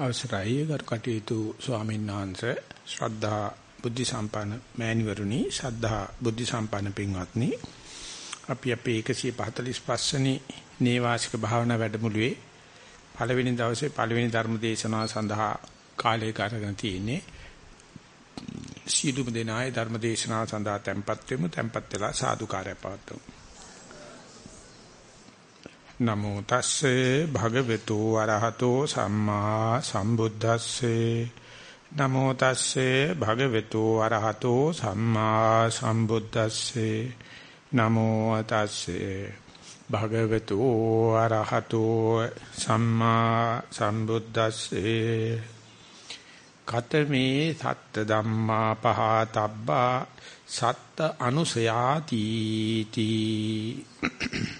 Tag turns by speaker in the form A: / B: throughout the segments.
A: අවසරයි. ගරු කටයුතු ස්වාමීන් වහන්සේ ශ්‍රද්ධා බුද්ධ සම්පන්න මෑණිවරුනි ශ්‍රද්ධා බුද්ධ සම්පන්න පින්වත්නි. අපි අපේ 145 වෙනි නේවාසික භාවනා වැඩමුළුවේ පළවෙනි දවසේ පළවෙනි ධර්ම දේශනාව සඳහා කාලය කරගෙන තියෙන්නේ. සීලුම දෙනායේ ධර්ම දේශනාව සඳහා tempත් වෙමු. tempත් වෙලා සාදුකාරය පවත්වමු. නමෝ තස්සේ භගවතු වරහතෝ සම්මා සම්බුද්දස්සේ. නමෝ තස්සේ භගවතු වරහතෝ සම්මා සම්බුද්දස්සේ. නමෝ තස්සේ භගවතු වරහතෝ සම්මා සම්බුද්දස්සේ. කතමේ සත්ත ධම්මා පහතබ්බා සත්ත අනුසයාති තී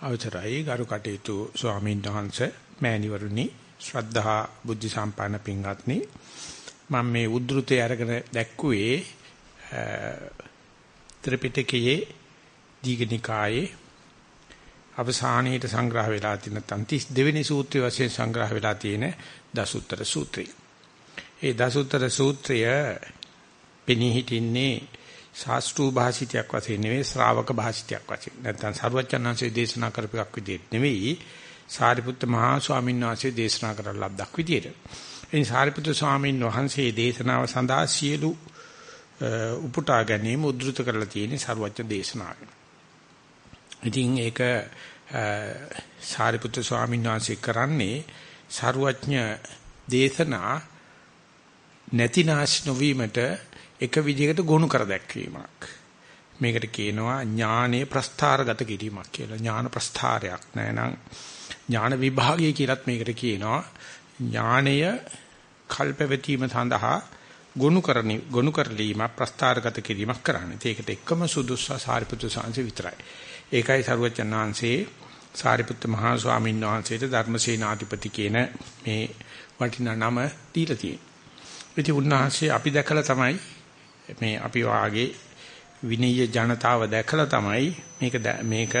A: අවතරයි ගරු කටයුතු ස්වාමීන් වහන්සේ මෑණිවරුනි ශ්‍රද්ධා බුද්ධ සම්පන්න පින්වත්නි මම මේ උද්ෘතය අරගෙන දැක්කුවේ ත්‍රිපිටකයේ දීඝනිකායේ අවසානයේට සංග්‍රහ වෙලා තියෙන 32 වෙනි සූත්‍රය වශයෙන් සංග්‍රහ වෙලා තියෙන දසුත්තර සූත්‍රය. ඒ දසුත්තර සූත්‍රය පෙනී හිටින්නේ ශාස්ත්‍රීය භාෂිතයක් වශයෙන් නෙවෙයි ශ්‍රාවක භාෂිතයක් වශයෙන්. නැත්නම් සරුවචනංශයේ දේශනා කරපු එකක් විදිහට නෙවෙයි සාරිපුත්ත මහා ස්වාමීන් වහන්සේ දේශනා කරන ලබ්ධක් විදිහට. එනි සාරිපුත්ත ස්වාමීන් වහන්සේ දේශනාව සඳහා සියලු උපුටා ගැනීම උද්දෘත කරලා තියෙන සරුවචන දේශනාවෙන්. ඉතින් ඒක සාරිපුත්ත ස්වාමීන් වහන්සේ කරන්නේ සරුවඥ දේශනා නැතිනාශ නොවීමට එක විදිහකට ගොනු කර දැක්වීමක්. මේකට කියනවා ඥානයේ ප්‍රස්ථාරගත කිරීමක් කියලා. ඥාන ප්‍රස්ථාරයක් නෑනම් ඥාන විභාගය කියලත් මේකට කියනවා. ඥානය කල්පවැතීම සඳහා ගොනු කරණි ගොනු කරලීම ප්‍රස්ථාරගත කිරීමක් කරන්නේ. ඒකට එකම සුදුස්සා සාරිපුත්‍ර සාංශේ විතරයි. ඒකයි සරුවචන් වහන්සේ සාරිපුත්‍ර මහා ස්වාමීන් වහන්සේට ධර්මසේනාධිපති කියන මේ වටිනා නම දීලා තියෙන්නේ. ඉතින් උන්වහන්සේ අපි දැකලා තමයි මේ අපි වාගේ විනීය ජනතාව දැකලා තමයි මේක මේක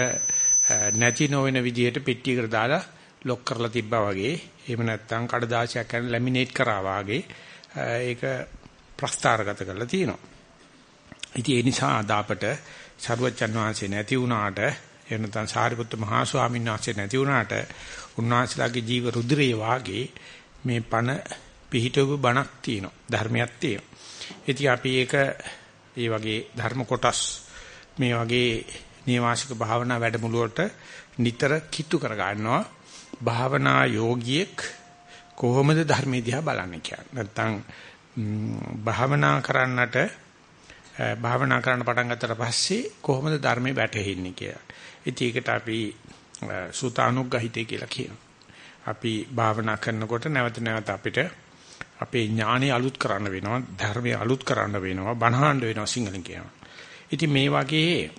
A: නැති නොවන විදිහට පෙට්ටියකට දාලා ලොක් කරලා තිබ්බා වගේ එහෙම නැත්නම් කඩදාසියක් කරන ලැමිනේට් කරා වගේ ඒක ප්‍රස්තාරගත කරලා තියෙනවා. ඉතින් ඒ නිසා අද අපට සරුවච්චන් වහන්සේ නැති වුණාට එහෙම නැත්නම් සාරිපුත්ත මහා ස්වාමීන් වහන්සේ නැති වුණාට උන්වහන්සේලාගේ ජීව රුධිරයේ වාගේ මේ පණ පිහිටවපු බණක් තියෙනවා ධර්මයක් තියෙනවා. ඉතින් අපි ඒක මේ වගේ ධර්ම කොටස් මේ වගේ නේවාසික භාවනා වැඩමුළුවට නිතර කිට්ටු කර ගන්නවා භාවනා යෝගියෙක් කොහොමද ධර්මයේ දිහා බලන්නේ කියන්නේ නැත්නම් භාවනා කරන්නට භාවනා කරන්න පටන් ගත්තට පස්සේ කොහොමද ධර්මයේ වැටහෙන්නේ කියලා. ඉතින් ඒකට අපි සූතානුග්‍රහිතය කියලා කියනවා. අපි භාවනා කරනකොට නැවත නැවත අපිට අපේ ඥානෙ අලුත් කරන්න වෙනවා ධර්මය අලුත් කරන්න වෙනවා බණහඬ වෙනවා සිංහලෙන් කියනවා. ඉතින් මේ වගේ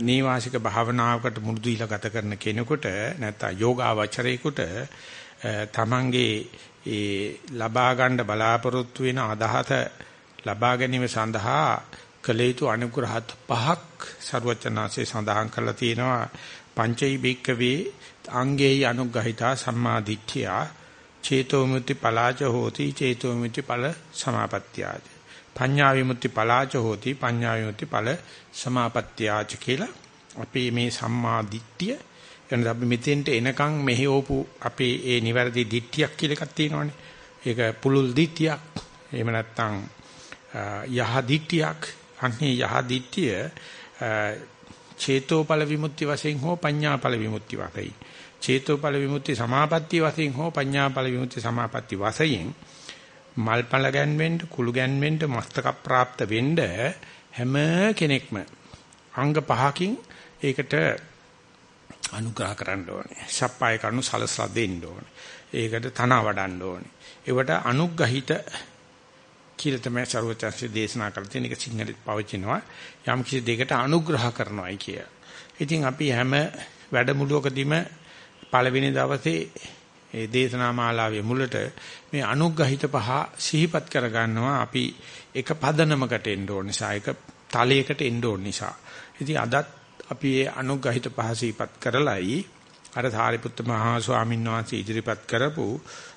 A: නේවාසික භාවනාවකට මුරුදු ඉල ගත කරන කෙනෙකුට නැත්නම් යෝගාවචරයෙකුට තමන්ගේ ඒ ලබා ගන්න බලාපොරොත්තු වෙන අදහස ලබා ගැනීම සඳහා කළ යුතු අනුග්‍රහත් පහක් ਸਰවචනාසේ සඳහන් කරලා තියෙනවා පංචෛ බික්කවේ අංගේයි අනුග්‍රහිතා සම්මාදිට්ඨියා චේතෝ විමුක්ති පලාච හෝති චේතෝ විමුක්ති ඵල සමාපත්තියාච. පඤ්ඤා විමුක්ති පලාච හෝති පඤ්ඤා විමුක්ති ඵල සමාපත්තියාච කියලා අපේ මේ සම්මා දිට්ඨිය එන අපි මෙතෙන්ට එනකන් මෙහෙවපු අපේ ඒ නිවැරදි දිට්ඨියක් කියලා එකක් තියෙනවානේ. ඒක පුලුල් දිට්ඨියක්. එහෙම නැත්නම් යහ දිට්ඨියක්. අන්නේ යහ දිට්ඨිය චේතෝඵල විමුක්ති වශයෙන් හෝ පඤ්ඤාඵල විමුක්ති වශයෙන් චේතෝඵල විමුක්ති සමාපatti වශයෙන් හෝ පඤ්ඤාඵල විමුක්ති සමාපatti වශයෙන් මල්පල ගැන්වෙන්න කුළු ගැන්වෙන්න මස්තක પ્રાપ્ત වෙන්න හැම කෙනෙක්ම අංග පහකින් ඒකට අනුග්‍රහ කරන්න ඕනේ. සප්පාය කරුණු සලසලා දෙන්න ඕනේ. ඒකට තන වඩන්න ඕනේ. ඒවට අනුග්‍රහිත කියලා තමයි ਸਰවචන්සේ දේශනා කරලා තියෙන එක සිංහලෙත් පවචිනවා. යම් කිසි දෙයකට අනුග්‍රහ කරනවායි කිය. ඉතින් අපි හැම වැඩමුළුවකදීම පළවෙනි දවසේ ඒ දේශනා මාලාවේ මුලට මේ අනුග්‍රහිත පහ සිහිපත් කරගන්නවා අපි එක පදනමකට එන්න ඕන නිසා එක තලයකට එන්න ඕන නිසා. ඉතින් අදත් අපි මේ අනුග්‍රහිත පහ සිහිපත් කරලයි අර සාරිපුත්ත මහා ස්වාමීන් වහන්සේ ඉදිරිපත් කරපු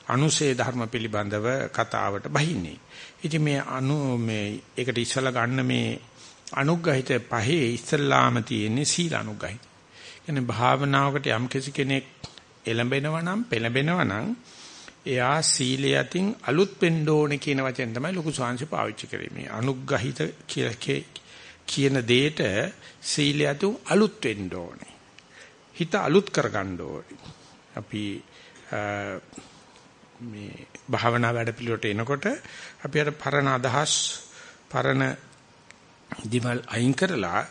A: අනුසේ ධර්ම පිළිබඳව කතාවට බහින්නේ. ඉතින් මේ අනු මේ ඒකට ඉස්සලා ගන්න මේ අනුග්‍රහිත පහේ ඉස්සල්ලාම තියෙන්නේ සීල අනුග්‍රහිත. කියන්නේ භාවනාවකට යම් කෙනෙක් එළඹෙනවා නම් පෙළඹෙනවා නම් එයා සීලය අතින් අලුත් වෙන්න ඕනේ කියන වචෙන් තමයි ලොකු ශාංශ පාවිච්චි කරේ. මේ අනුග්‍රහිත කියලා කියන දෙයට සීලය අතින් අලුත් වෙන්න ඕනේ. හිත අලුත් කරගන්න ඕනේ. අපි මේ භාවනා වැඩ පිළිවෙලට එනකොට අපි අර පරණ අදහස් පරණ දිමල් අයින් කරලා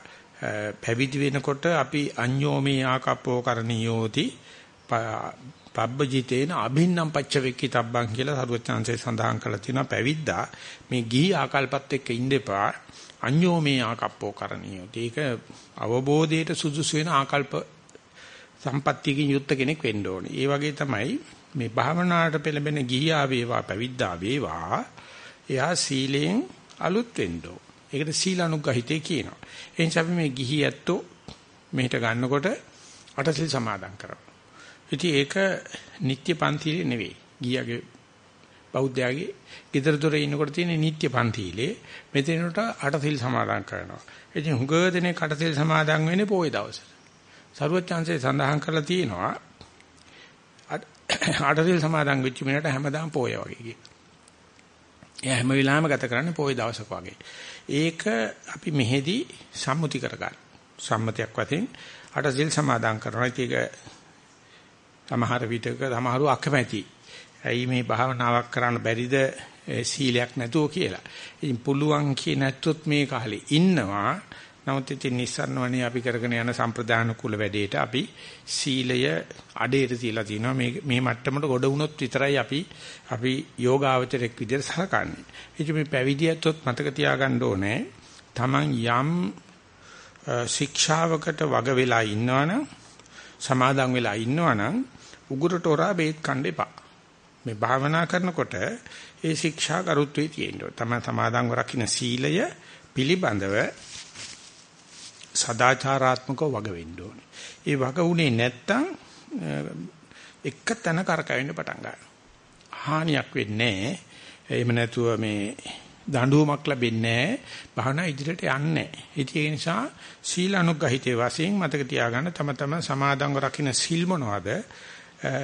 A: පැවිදි වෙනකොට අපි අඤ්ඤෝමේ ආකප්පෝ කරණියෝති පබ්බජිතේන අභින්නම් පච්චවෙක්කි තබ්බන් කියලා සරුවචාන්සේ සඳහන් කරලා තියෙනවා. පැවිද්දා මේ ගිහි ආකල්පත් එක්ක ඉඳපා අඤ්ඤෝමේ ආකප්පෝ කරණියෝති. ඒක අවබෝධයට සුදුසු වෙන ආකල්ප සම්පත්තියකින් යුක්ත කෙනෙක් වෙන්න ඕනේ. ඒ වගේ තමයි මේ භාවනාවට පෙළඹෙන ගිහියා වේවා පැවිද්දා වේවා එයා සීලයෙන් අලුත් වෙන්න ඕන. ඒකට සීලානුගහිතේ කියනවා. ඒ නිසා අපි මේ ගිහි ඇත්තෝ මෙහෙට ගන්නකොට අටසිල් සමාදන් කරනවා. ඉතින් ඒක නිත්‍ය පන්තිලේ නෙවෙයි. ගියාගේ බෞද්ධයාගේ ගෙදර දොරේ ඉන්නකොට තියෙන නිත්‍ය පන්තිලේ මෙතනට අටසිල් සමාදන් කරනවා. ඉතින් හුඟ දෙනේ කටසිල් සමාදන් වෙන්නේ පොයේ දවසේ. සරුවචාන්සේ සඳහන් කරලා තියෙනවා ආටසිල් සමාදන් වෙච්ච මිනිහට හැමදාම පෝය වගේ කියන. එයා හැම වෙලාවෙම ගත කරන්නේ පෝය දවසක වගේ. ඒක අපි මෙහෙදි සම්මුති කරගන්න. සම්මතයක් වශයෙන් ආටසිල් සමාදන් කරනවා. ඒක සමහර විටක සමහරු අකමැති. ඇයි මේ භාවනාවක් කරන්න බැරිද සීලයක් නැතුව කියලා. ඉතින් පුළුවන් කිය නැත්තොත් මේ කාලේ ඉන්නවා නමුත් ඉතින් නිස්සාරණවනේ අපි කරගෙන යන සම්ප්‍රදාන කුල වැඩේට අපි සීලය අඩේට තියලා තිනවා මේ මේ මට්ටමට ගොඩ වුණොත් විතරයි අපි අපි යෝගාවචරයක් විදිහට සලකන්නේ. ඉතින් මේ පැවිදියත්ොත් මතක තියාගන්න ඕනේ Taman යම් ශික්ෂාවකට වග වෙලා ඉන්නවනම් සමාදන් වෙලා ඉන්නවනම් උගුරට හොරා බේත් කන්න එපා. මේ භාවනා කරනකොට ඒ ශික්ෂා කරුත්වේ තියෙනවා. තම සමාදන්ව රකින්න සීලය පිළිබඳව සදාචාරාත්මකව වග වෙන්න ඕනේ. ඒ වග උනේ නැත්තම් එක තැන කරකවෙන්න පටන් ගන්නවා. හානියක් වෙන්නේ නැහැ. එහෙම නැතුව මේ දඬුවමක් ලැබෙන්නේ නැහැ. භාවනා ඉදිරියට යන්නේ නැහැ. ඒ නිසා සීල අනුග්‍රහිතේ වශයෙන් මතක තියාගන්න තම තම සමාදන්ව රකින්න සිල් මොනවද?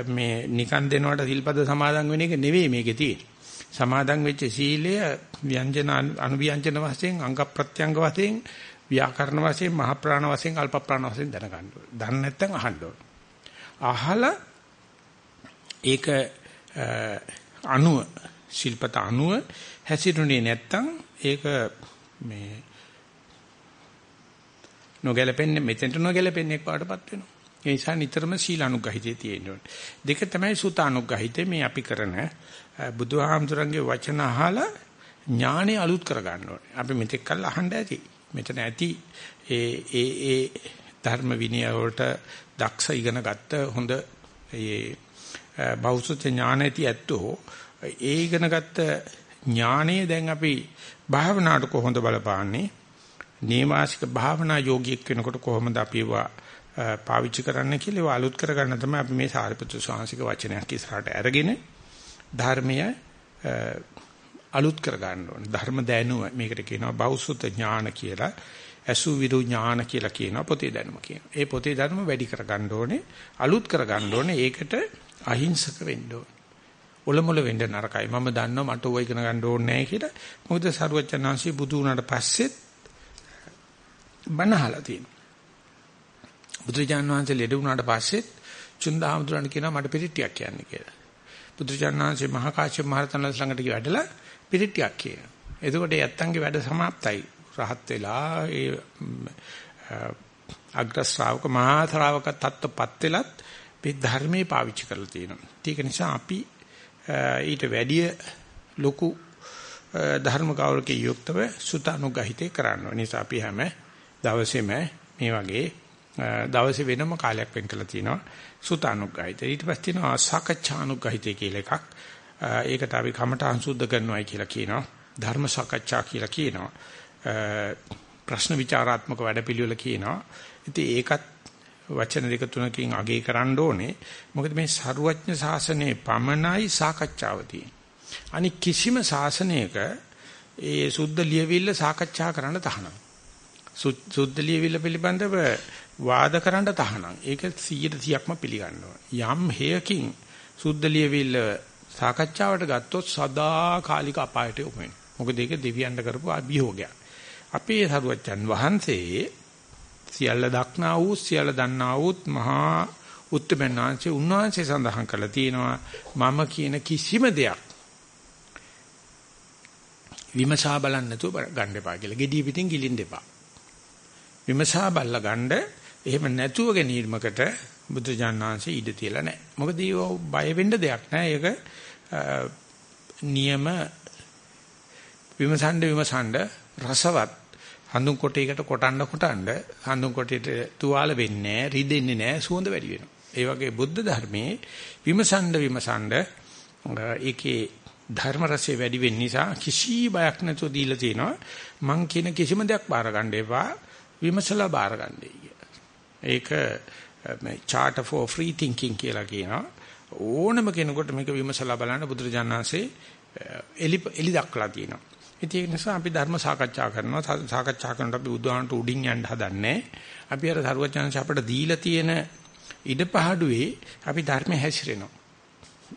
A: මේ නිකන් දෙනවට සිල්පද සමාදන් වෙන එක නෙවෙයි මේකේ තියෙන්නේ. සමාදන් වෙච්ච සීලය ව්‍යංජන අනුව්‍යංජන වශයෙන් අංග ප්‍රත්‍යංග වශයෙන් ව්‍යාකරණ වශයෙන් මහ ප්‍රාණ වශයෙන් අල්ප ප්‍රාණ වශයෙන් දැනගන්න ඕනේ. දන්නේ නැත්නම් අහන්න ඕනේ. අහලා ඒක අණුව ශිල්පත අණුව හැසිරුනේ නැත්නම් ඒක මේ නොගැලපෙන්නේ මෙතෙන්ට නොගැලපෙන්නේ පාඩපත් වෙනවා. ඒ නිසා නිතරම සීල අනුග්‍රහිතේ තියෙන්න දෙක තමයි සුත අනුග්‍රහිතේ මේ අපි කරන බුදුහාමුදුරන්ගේ වචන අහලා ඥානෙ අලුත් කර ගන්න ඕනේ. අපි මෙතෙක් කල් අහන්න ඇති. මෙතන ඇති ඒ ඒ ඒ ධර්ම විනය වලට දක්ෂ ඉගෙන ගත්ත හොඳ ඒ බෞද්ධ ඥාන ඇති ඇත්තෝ ඒ ඉගෙන ගත්ත ඥානය දැන් අපි භාවනාවට කොහොමද බලපාන්නේ? නේවාසික භාවනා යෝගියෙක් වෙනකොට කොහොමද අපි ඒවා පාවිච්චි කරන්න කියලා ඒවා අලුත් කරගන්න තමයි අපි මේ සාරිපුත්‍ර ස්වාමීසික වචනයක් ඉස්සරහට අරගෙන ධර්මය අලුත් කර ගන්න ඕනේ. ධර්ම දැනුම මේකට කියනවා බෞසුත ඥාන කියලා. අසු විරු ඥාන කියලා කියනවා පොතේ දැනුම කියනවා. ඒ පොතේ දැනුම වැඩි කර ගන්න ඕනේ. අලුත් කර ගන්න ඕනේ. ඒකට අහිංසක වෙන්න ඕනේ. ඔලමුල වෙන්න නරකයි. මම දන්නවා මට ඕවා ඉගෙන ගන්න ඕනේ නැහැ කියලා. මොකද සරුවචනාංශي බුදු වුණාට පස්සෙත් බනහලා තියෙනවා. බුදුජාන් වහන්සේ ලෙඩ වුණාට පස්සෙත් චුන්දහමතුරන් කියනවා මට පිළිටියක් කියන්න කියලා. බුදුජාන් වහන්සේ මහා කාශ්‍යප මහ රහතන් ළඟට ගිහලා පිරිටියක් කියන. එතකොට යත්තන්ගේ වැඩ સમાප්තයි. රහත් වෙලා ඒ අග්‍ර ශ්‍රාවක මහා ශ්‍රාවක තත්ත්වපත් වෙලත් මේ ධර්මයේ පාවිච්චි කරලා තියෙනවා. ඒක නිසා අපි ඊට වැඩිය ලොකු ධර්ම කෞලකේ යුක්තව සුතානුගහිතේ කරන්න ඕනේ. නිසා අපි හැම දවසෙම මේ වගේ දවසේ වෙනම කාලයක් වෙන් කරලා තිනවා සුතානුගහිතේ. ඊට පස්සේ තියෙනවා සාකච්ඡානුගහිතේ කියලා එකක්. ඒකට අපි කමඨං සුද්ධ කරනවායි කියලා කියනවා. ධර්ම සාකච්ඡා කියලා කියනවා. ප්‍රශ්න විචාරාත්මක වැඩපිළිවෙල කියනවා. ඉතින් ඒකත් වචන දෙක තුනකින් අගේ කරන්න ඕනේ. මොකද මේ සරුවඥ ශාසනයේ පමණයි සාකච්ඡාව තියෙන්නේ. අනික කිසිම ශාසනයක ඒ සුද්ධ ලියවිල්ල සාකච්ඡා කරන්න තහනම්. සුද්ධ ලියවිල්ල පිළිබඳව වාද කරන්න තහනම්. ඒක 100%ක්ම පිළිගන්නවා. යම් හේයකින් සුද්ධ ලියවිල්ල සාකච්ඡාවට ගත්තොත් සදාකාලික අපායට යොමු වෙනවා. මොකද ඒක දෙවියන්ට කරපු අභියෝගයක්. අපේ සරුවච්චන් වහන්සේ සියල්ල දක්නා වූ සියල්ල දන්නා වූත් මහා උත්තමනාංශේ උන්වහන්සේ සඳහන් කළා තියෙනවා මම කියන කිසිම දෙයක් විමසා බලන්න නැතුව ගන්න එපා කියලා. gediy පිටින් ගිලින්න එපා. විමසා බලලා ගන්න එහෙම නැතුව ගැනීමකට බුදුජානනාංශය ඉඩ තියලා නැහැ. මොකද ඒ බය වෙන්න දෙයක් නැහැ. ඒක නියම විමසන්න විමසන්න රසවත් හඳුන් කොටයකට කොටන්න කොටන්න හඳුන් කොටයට තුවාල වෙන්නේ නැහැ, රිදෙන්නේ නැහැ, සුවඳ වැඩි වෙනවා. ඒ වගේ බුද්ධ ධර්මයේ විමසන්න විමසන්න ඒකේ ධර්ම රසය වැඩි වෙන්න නිසා කිසි බයක් නැතුව දීලා තිනවා. මං කියන කිසිම දෙයක් බාර ගන්න එපා. විමසලා බාර ගන්නයි කියලා. ඒක මේ charter for free thinking කියලා කියනවා. ඕනම කෙනෙකුට මේක විමසලා බලන්න බුදුරජාණන්සේ එලි එලි දක්වලා තියෙනවා. ඉතින් ඒ නිසා අපි ධර්ම සාකච්ඡා කරනවා. සාකච්ඡා කරනකොට අපි බුදුහාමට උඩින් යන්න හදන්නේ. අපි අර සරුවචනංශ අපිට දීලා තියෙන ඉඩපහඩුවේ අපි ධර්ම හැසිරෙනවා.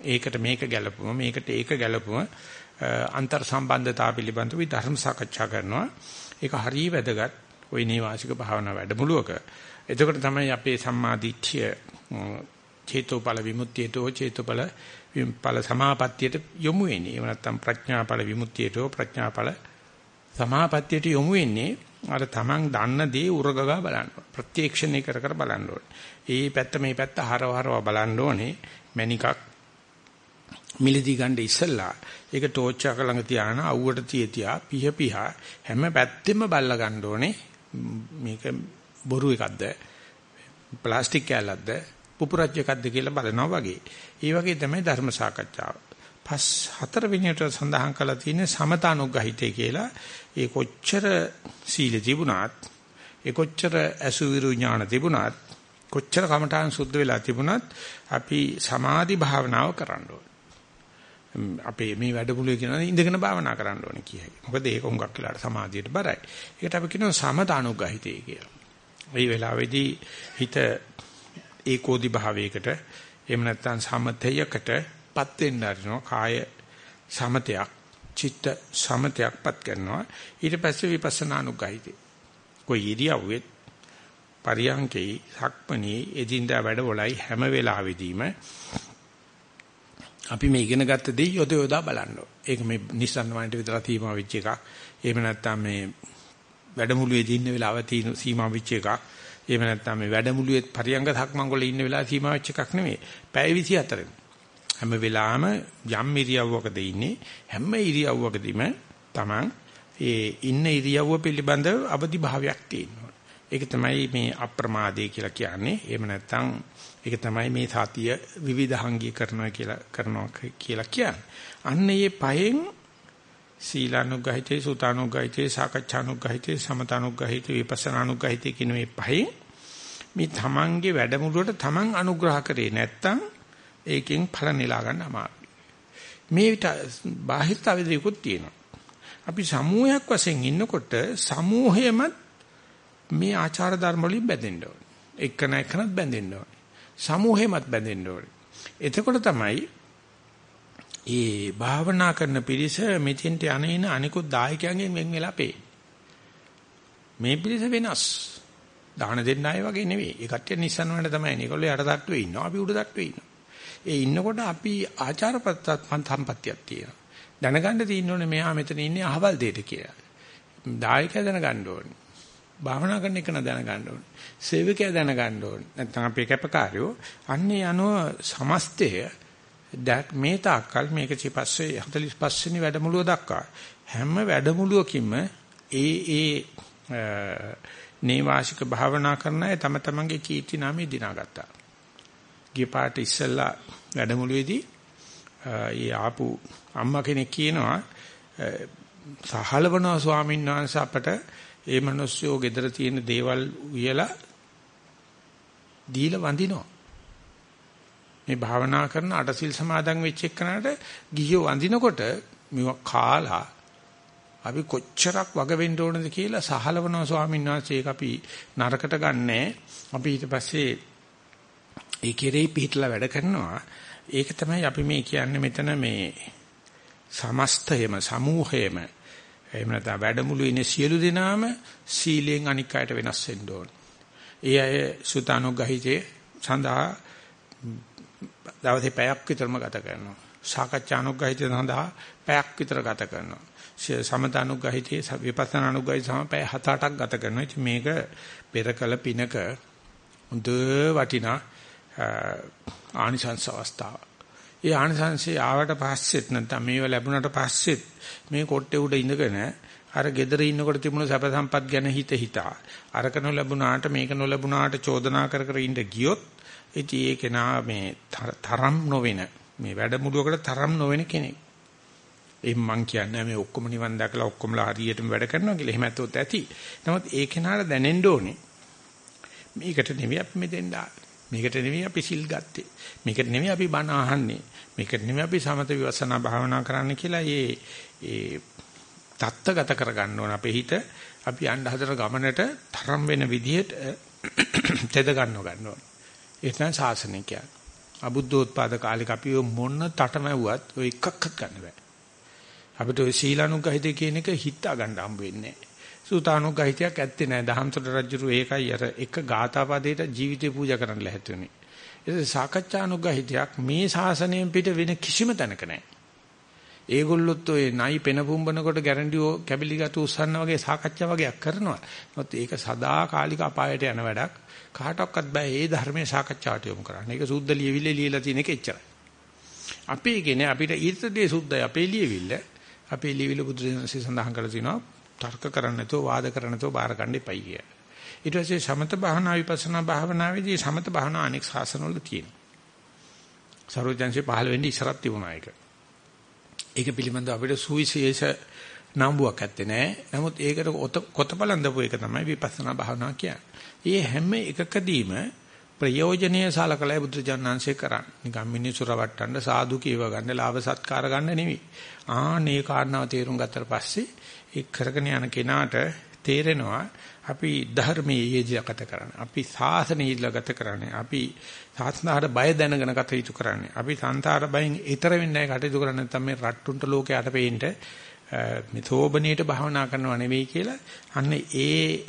A: ඒකට මේක ගැලපුම මේකට ඒක ගැලපුම අන්තර් සම්බන්ධතාව පිළිබඳව ධර්ම සාකච්ඡා කරනවා. ඒක හරිය වැදගත්. ওই නේවාසික භාවනා වැඩමුළුවක. එතකොට තමයි අපේ සම්මාදිට්ඨිය චේතෝපල විමුක්තියටෝ චේතෝපල ඵල සමාපත්තියට යොමු වෙන්නේ. එහෙම නැත්නම් ප්‍රඥාඵල විමුක්තියටෝ ප්‍රඥාඵල සමාපත්තියට යොමු වෙන්නේ අර තමන් දන්න දේ උරගගා බලන්න. ප්‍රත්‍යක්ෂණය කර කර බලන්න ඕනේ. ඒ පැත්ත මේ පැත්ත හරව හරව බලන්න ඕනේ. මණිකක් මිලදී ගන්න ඉස්සෙල්ලා ඒක ටෝච් එක ළඟ තියාන අවුවට තියතියා පිහ පිහ හැම පැත්තෙම බල්ලා ගන්න ඕනේ. මේක බොරු එකක්ද? ප්ලාස්ටික් කෑල්ලක්ද? පුපුරච්ච එකක්ද කියලා බලනවා වගේ. ඒ වගේ තමයි ධර්ම සාකච්ඡාව. පස් හතර වෙනියට සඳහන් කරලා තියෙන්නේ සමතානුග්‍රහිතය කියලා. ඒ කොච්චර සීල තිබුණත්, ඒ කොච්චර අසුවිරු ඥාන තිබුණත්, කොච්චර කමඨාන් සුද්ධ වෙලා තිබුණත් අපි සමාධි භාවනාව කරන්න අපේ මේ වැඩමුළුවේ කියනවා ඉඳගෙන භාවනා කරන්න ඕනේ කියයි. මොකද ඒක හුඟක් වෙලාට සමාධියට බරයි. ඒකට අපි කියනවා සමතානුග්‍රහිතය කියලා. මේ වෙලාවේදී හිත ඒකෝදි භාවයකට එහෙම නැත්නම් සමතයකටපත් වෙන්න හරිනවා. කාය සමතයක් චිත්ත සමතයක්පත් කරනවා. ඊට පස්සේ විපස්සනා අනුගහිතේ કોઈ ඉරියව්වෙත් පරියංකේ සක්මණේ එදින්දා වැඩවලයි හැම වෙලාවෙදීම අපි මේ ඉගෙන ගත්ත දේ යොද යොදා බලන්න ඒක මේ නිස්සන්න වන්ට විතර තීමා වෙච්ච එකක්. එහෙම නැත්නම් මේ වැඩමුළුවේදී ඉන්න වෙලාව තීන සීමා වෙච්ච එකක් එහෙම නැත්නම් මේ වැඩමුළුවේ පරියංග ධක්මංගොල්ල ඉන්න වෙලාව සීමා වෙච්ච එකක් නෙමෙයි. පැය 24 හැම වෙලාවෙම යම් ඉරියව්වකද ඉන්නේ හැම ඉරියව්වකදීම Taman ඒ ඉන්න ඉරියව්ව පිළිබඳව අවදි භාවයක් තියෙනවා. ඒක තමයි මේ අප්‍රමාදේ කියලා කියන්නේ. එහෙම නැත්නම් ඒක තමයි මේ සතිය විවිධාංගීකරණය කියලා කරනවා කියලා කියන්නේ. අන්න මේ පහෙන් සීලානුගහිතේ සුතානුගහිතේ සාකච්ඡානුගහිතේ සමතානුගහිතේ විපස්සනානුගහිතේ කියන මේ පහේ මේ තමන්ගේ වැඩමුළුවට තමන් අනුග්‍රහ කරේ නැත්තම් ඒකෙන් ඵල නෙලා ගන්න අමාරුයි. මේ බාහිර තවදේකුත් තියෙනවා. අපි සමූහයක් වශයෙන් ඉන්නකොට සමූහයමත් මේ ආචාර ධර්ම වලින් බැඳෙන්න ඕනේ. එක්කන එක්කනත් බැඳෙන්න ඕනේ. සමූහෙමත් බැඳෙන්න ඕනේ. එතකොට තමයි ඒ භාවනා කරන පිරිස මෙතෙන්ට යන අනිකුත් දායකයන්ගෙන් වෙන් වෙලා පේ. මේ පිරිස වෙනස්. දාන දෙන්න අය වගේ නෙවෙයි. ඒ කට්ටිය නිස්සන් වලට තමයි. ඒගොල්ලෝ යට තට්ටුවේ ඉන්නවා. අපි උඩ තට්ටුවේ ඉන්නවා. ඒ ඉන්නකොට අපි ආචාරපත්ත සම්පත්තියක් තියෙනවා. දැනගන්න තියෙන්නේ මෙයා මෙතන ඉන්නේ අහවල් දෙයට කියලා. දායකයා දැනගන්න ඕනේ. භාවනා කරන එක දැනගන්න ඕනේ. සේවකයා දැනගන්න ඕනේ. නැත්නම් අපේ කැපකාරයෝ අන්නේ යනෝ සමස්තය මේ තාක්කල් මේක පස්සේ 45 වෙනි වැඩමුළුව දක්වා හැම වැඩමුළුවකින්ම ඒ ඒ නේවාසික භාවනා කරන අය තම තමන්ගේ කීර්ති නාමය දිනාගත්තා. ගිය පාට ඉස්සෙල්ලා වැඩමුළුවේදී ඒ ආපු අම්මා කෙනෙක් කියනවා සහලවනවා ස්වාමීන් වහන්සේ අපට ඒ මිනිස්සුયો ගෙදර තියෙන දේවල් උයලා දීලා වඳිනවා. මේ භාවනා කරන අටසිල් සමාදන් වෙච්ච එක්කනට ගිහියෝ වඳිනකොට මේවා කාලා අපි කොච්චරක් වග වෙන්න ඕනද කියලා සහලවනවා ස්වාමීන් වහන්සේ ඒක අපි නරකට ගන්නෑ. අපි ඊට පස්සේ ඒ කෙරෙහි පිටලා වැඩ කරනවා. ඒක තමයි අපි මේ කියන්නේ මෙතන මේ සමස්තයම සමූහයම එහෙම නැත්නම් වැඩමුළු ඉන්නේ සියලු දෙනාම සීලෙන් අනික් අයට වෙනස් වෙන්න ඕන. ඒ අය සුතානුග්‍රහිතේ සඳහා දවසේ පැයක් විතරම ගත කරනවා. සාකච්ඡානුග්‍රහිතේ සඳහා පැයක් විතර ගත කරනවා. සමතානුග්‍රහිතේ විපස්සනානුග්‍රහිතේ සම පැය 7-8ක් ගත කරනවා. ඉතින් මේක පෙරකල පිනක හොඳ වටිනා ආනිසංස අවස්ථාව. ඒ ආනිසංසය ආවට පස්සෙත් නැත්නම් මේව ලැබුණාට පස්සෙත් මේ කොට්ටේ උඩ ඉඳගෙන අර gedare ඉන්නකොට තිබුණු සැප සම්පත් ගැන හිත හිතා අරක නොලැබුණාට මේක නොලැබුණාට චෝදනා කර කර ඉඳ ගියොත් ඉතින් ඒක නා මේ තරම් නොවෙන මේ වැඩමුළුවකට තරම් නොවෙන කෙනෙක්. එහෙනම් මං කියන්නේ මේ ඔක්කොම නිවන් දැකලා ඔක්කොමලා හරියටම වැඩ කරනවා කියලා. එහෙම ඇත්තොත් ඇති. නමුත් ඒ කෙනාට දැනෙන්න ඕනේ. මේකට නෙවෙයි අපි මෙතෙන් මේකට නෙවෙයි අපි සිල් ගත්තේ. මේකට නෙවෙයි අපි බණ අහන්නේ. මේකට නෙවෙයි අපි සමත විවසනා භාවනා කරන්න කියලා ඒ ඒ தත්තගත කරගන්න ඕන අපේ හිත. අපි යන්න හදන ගමනට තරම් වෙන විදිහට තෙද ගන්නව ගන්න ඕන. ඒ තමයි ශාසනය කියන්නේ. අබුද්ධෝත්පාද කාලෙක අපි මොන තටමැව්වත් ඔය එකක්වත් ගන්න බෑ. අපිට ඔය සීලානුගහිත කියන එක හිතා ගන්න හම්බ වෙන්නේ නැහැ. සූතානුගහිතයක් ඇත්තේ නැහැ. දහම්සොට රජුරු ඒකයි අර එක ගාථාපදයට ජීවිතේ පූජා කරන්න ලැහැත්තුනේ. ඒක සාකච්ඡානුගහිතයක් මේ ශාසනයෙන් පිට වෙන කිසිම තැනක නැහැ. ඒගොල්ලොත් ඔය නයි පෙන පුම්බනකොට ගැරන්ඩිෝ කැබිලි ගතු උස්සන්න වගේ සාකච්ඡා වගේක් කරනවා. මොකද ඒක සදාකාලික අපායට යන වැඩක්. කාටවත් බෑ මේ ධර්මයේ සාකච්ඡාට යොමු කරන්න. ඒක සුද්ධ ලියවිල්ල ලියලා තියෙන එක එච්චරයි. අපේ කියන්නේ අපිට ඊටදී සුද්ධයි අපේ ලියවිල්ල. අපේ ලියවිල්ල බුදුරජාණන්සේ සඳහන් කරලා තිනවා තර්ක කරන්න නැතුව වාද කරන්න නැතුව බාර ගන්න එපයි කිය. ඊට පස්සේ සමත භාවනා විපස්සනා භාවනාවේදී සමත භාවනා අනෙක් ශාසනවල තියෙනවා. සර්වඥාන්සේ පහළ වෙන්නේ ඉස්සරත් තිබුණා ඒක. ඒක පිළිබඳව අපිට සුවිශේෂ නම්බුවක් ඇත්තේ නැහැ. නමුත් ඒකට කොතපලන් දපු එක තමයි විපස්සනා භාවනාව කියන්නේ. ඒ හැම එකකදීම ප්‍රයෝජනීය සලකලා බුදුජානනාංශේ කරන්නේ. නිකම් මිනිස්සු රවට්ටන්න සාදු කියව ගන්න ලාභ සත්කාර ගන්න නෙවෙයි. ආනේ කාරණාව තේරුම් ගත්තට පස්සේ ඒ කරගෙන යන කෙනාට තේරෙනවා අපි ධර්මයේ යෙදලා ගත කරන්නේ. අපි සාසනයේ යෙදලා ගත කරන්නේ. අපි සාසනාට බය දැනගෙන කටයුතු කරන්නේ. අපි සංසාර බයෙන් ඈතර වෙන්නේ නැහැ කටයුතු කරන්නේ නැත්නම් මේ රට්ටුන්ට ලෝකයට පෙයින්ට මේ සෝබනීයට භාවනා කරනවා නෙවෙයි කියලා අන්න ඒ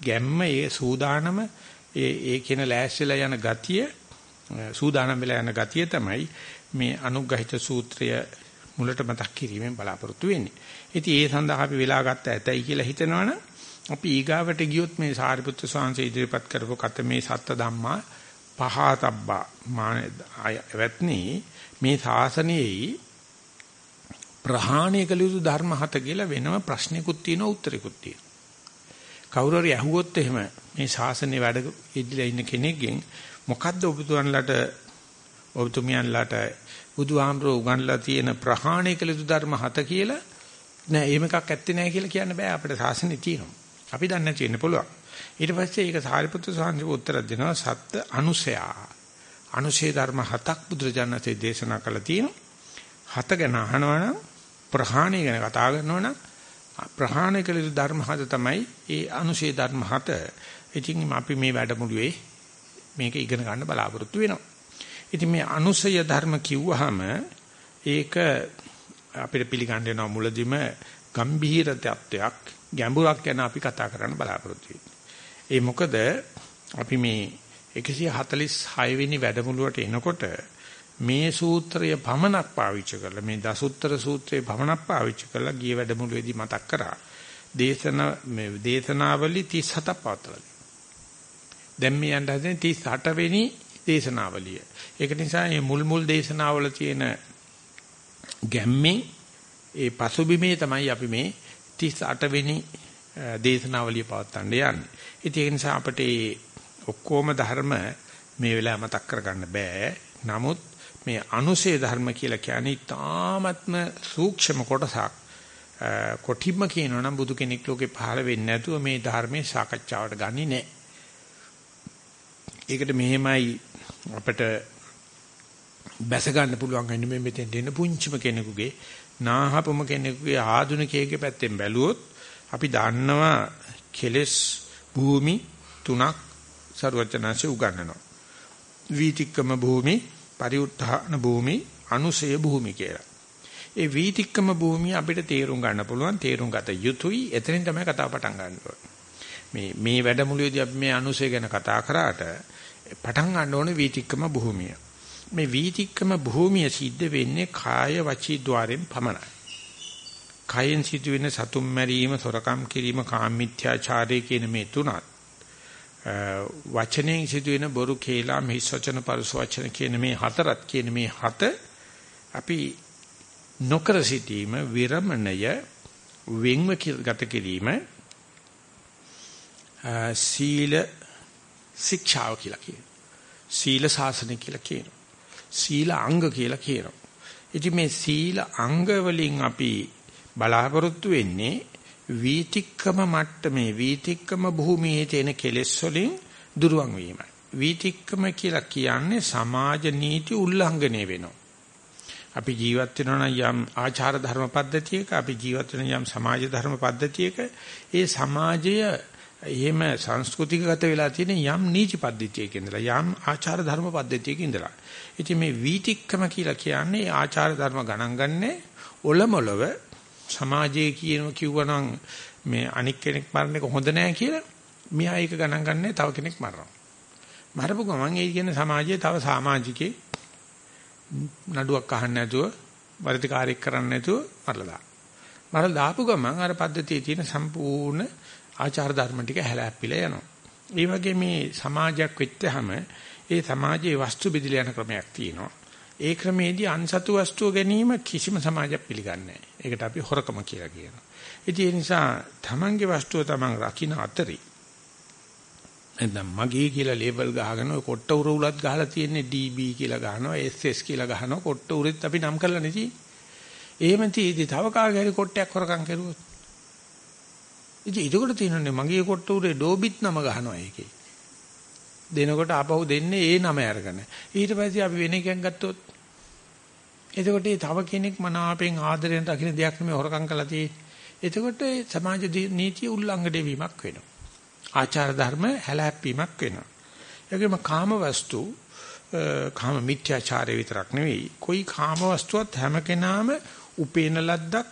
A: ගැම්ම ඒ සූදානම ඒ ඒ කියන ලෑස්තිලා යන ගතිය සූදානම් වෙලා යන ගතිය තමයි මේ අනුග්‍රහිත සූත්‍රය මුලට මතක් කිරීමෙන් බලාපොරොත්තු වෙන්නේ. ඉතින් ඒ සඳහා අපි වෙලා ගත්ත ඇතයි කියලා හිතනවනම් අපි ඊගාවට ගියොත් මේ සාරිපුත්‍ර ස්වාමීන් ඉදිරිපත් කරපු කත මේ සත්ත ධම්මා පහතබ්බා මානෙවත්නි මේ ශාසනයේ ප්‍රහාණය කළ යුතු ධර්ම හත කියලා වෙනම ප්‍රශ්නිකුත් තියෙනවා උත්තරිකුත් තියෙනවා. කවුරු හරි අහුවොත් එහෙම මේ ශාසනයේ වැඩ ඉදිරියේ ඉන්න කෙනෙක්ගෙන් මොකද්ද ඔබතුමන්ලට ඔබතුමියන්ලට බුදුහාමරෝ උගන්ලා තියෙන ප්‍රහාණය කළ යුතු ධර්ම හත කියලා නෑ එහෙම එකක් ඇත්තේ නෑ කියලා කියන්න බෑ අපිට ශාසනේ තියෙනවා. අපි දන්නේ නැති වෙන්න පුළුවන්. ඊට පස්සේ ඒක සාරිපුත්‍ර සාන්ති උත්තර දෙනවා සත්‍ය අනුසය. අනුශේ ධර්ම හතක් බුදුරජාණන්සේ දේශනා කළා තියෙනවා. හත ගැන අහනවනම් ප්‍රහාණය ගැන කතා කරනවනම් ප්‍රහාණය කළ යුතු ධර්ම හත තමයි ඒ අනුශේ ධර්ම හත. ඉතින් අපි මේ වැඩමුළුවේ මේක ඉගෙන ගන්න බලාපොරොත්තු වෙනවා. ඉතින් මේ අනුසය ධර්ම කිව්වහම ඒක අපිට පිළිගන්න වෙනවා මුලදිම ගම්භීර තත්වයක් ගැඹුරක් ගැන අපි කතා කරන්න බලාපොරොත්තු ඒ මොකද අපි මේ 146 වෙනි වැඩමුළුවට එනකොට මේ සූත්‍රය පමණක් පාවිච්චි කරලා මේ දසුත්තර සූත්‍රයේ පමණක් පාවිච්චි කරලා ගිය වැඩමුළුවේදී මතක් කරා දේශන මේ දේශනාවලි 37ක් පවත්වලා දැන් මේ යන්න හදන්නේ 38 වෙනි දේශනාවලිය. ඒක නිසා මේ මුල් මුල් දේශනාවල තියෙන ගැම්මෙන් ඒ පසුබිමේ තමයි අපි මේ 38 වෙනි දේශනාවලිය පවත්වන්න යන්නේ. ඉතින් ඒ නිසා අපිට ඔක්කොම ධර්ම මේ වෙලාව මතක් කරගන්න බෑ. නමුත් මේ අනුශේ ධර්ම කියලා කියන්නේ තාමත්ම සූක්ෂම කොටසක්. කොටිම්ම කියනවනම් බුදු කෙනෙක් ලෝකේ පහළ වෙන්නේ නැතුව මේ ධර්මයේ සාකච්ඡාවට ගන්නේ නැහැ. ඒකට මෙහෙමයි අපිට බැස ගන්න පුළුවන් වෙන්නේ මේ මෙතෙන් දෙන්න පුංචිම කෙනෙකුගේ නාහපම කෙනෙකුගේ ආධුනිකයෙක්ගේ පැත්තෙන් බැලුවොත් අපි දන්නවා කෙලස් භූමි තුනක් ਸਰවචනanse උගන්වනවා. වීතික්කම භූමි, පරිඋත්ථාන භූමි, අනුසය භූමි කියලා. ඒ වීතික්කම භූමිය අපිට තේරුම් ගන්න පුළුවන් තේරුම් ගත යුතුයි. එතනින් තමයි කතාව පටන් ගන්න මේ මේ වැඩමුළුවේදී අපි මේ අනුසය ගැන කතා කරාට පටන් ගන්න ඕනේ වීතික්කම භූමිය. මේ වීතික්කම භූමිය සිද්ධ වෙන්නේ කාය වචී ద్వාරෙන් පමණයි. කයෙන් සිදුවෙන සතුම් මැරීම, සොරකම් කිරීම, කාමීත්‍යාචාරය කියන මේ තුනත් වචනෙන් සිදුවෙන බොරු කේලා මිහිස් වචන පරස වචන කියන මේ හතරත් කියන මේ හත අපි නොකර සිටීම විරමණය වෙන්ව ගත කිරීම සීල ශික්ෂාව කියලා කියනවා. සීල ශාසනය කියලා කියනවා. සීල අංග කියලා කියනවා. ඉතින් මේ සීල අංග වලින් අපි බලාපොරොත්තු වෙන්නේ වීතික්කම මට්ටමේ වීතික්කම භූමියේ තියෙන කෙලෙස් වලින් දුරවන් වීමයි. වීතික්කම කියලා කියන්නේ සමාජ නීති උල්ලංඝනය වෙනවා. අපි ජීවත් වෙනවා යම් ආචාර ධර්ම පද්ධතියක අපි ජීවත් වෙන යම් සමාජ ධර්ම පද්ධතියක ඒ සමාජය එහෙම සංස්කෘතිකගත වෙලා තියෙන යම් නීති පද්ධතියක ඉඳලා යම් ආචාර ධර්ම පද්ධතියක ඉඳලා. ඉතින් මේ වීතික්කම කියලා කියන්නේ ආචාර ධර්ම ගණන් ගන්නේ ඔලොමලව සමාජයේ කියන කිව්වනම් මේ අනික් කෙනෙක් මරන එක හොඳ නෑ කියලා මෙයා ඒක ගණන් ගන්නෑ තව කෙනෙක් මරනවා. මරපු ගමන් ඒ කියන්නේ සමාජයේ තව සමාජිකේ නඩුවක් අහන්න නැතුව වර්ධිකාරයක් කරන්න නැතුව මරලා දාන. මරලා දාපු ගමන් අර පද්ධතියේ තියෙන සම්පූර්ණ ආචාර ධර්ම ටික හැලැප්පිලා යනවා. ඒ වගේ මේ සමාජයක් වෙච්චහම ඒ සමාජයේ වස්තු බෙදලා යන ක්‍රමයක් තියෙනවා. ඒ ක්‍රමේදී අන්සතු වස්තුව ගැනීම කිසිම සමාජයක් පිළිගන්නේ නැහැ. ඒකට අපි හොරකම කියලා කියනවා. ඉතින් ඒ නිසා තමන්ගේ වස්තුව තමන් රකින්න අතරේ නැත්නම් මගේ කියලා ලේබල් ගහගෙන ඔය කොට්ට උර උලත් ගහලා තියෙන්නේ DB කියලා ගහනවා SS කියලා ගහනවා කොට්ට උරෙත් අපි නම් කරලා නැති. එහෙම තීදි තව කාගේ හරි කොට්ටයක් හොරකම් කරුවොත්. ඉතින් ඒකට තියෙනනේ මගේ කොට්ට උරේ ඩෝබිත් නම ගහනවා ඒකේ. දෙනකොට ආපහු දෙන්නේ ඒ නම අරගෙන. ඊට පස්සේ අපි වෙන එකක් ගත්තොත් එතකොට මේ තව කෙනෙක් මනාපෙන් ආදරයෙන් රකින්න දෙයක් නෙමෙයි හොරකම් කළා තියෙන්නේ. එතකොට ඒ සමාජ නීතිය උල්ලංඝනය වීමක් වෙනවා. ආචාර ධර්ම හැලහැප්පීමක් වෙනවා. ඒකෙම කාම වස්තු කාම මිත්‍යාචාරය විතරක් නෙවෙයි. કોઈ කාම වස්තුවත් හැම කෙනාම උපේන ලද්දක්,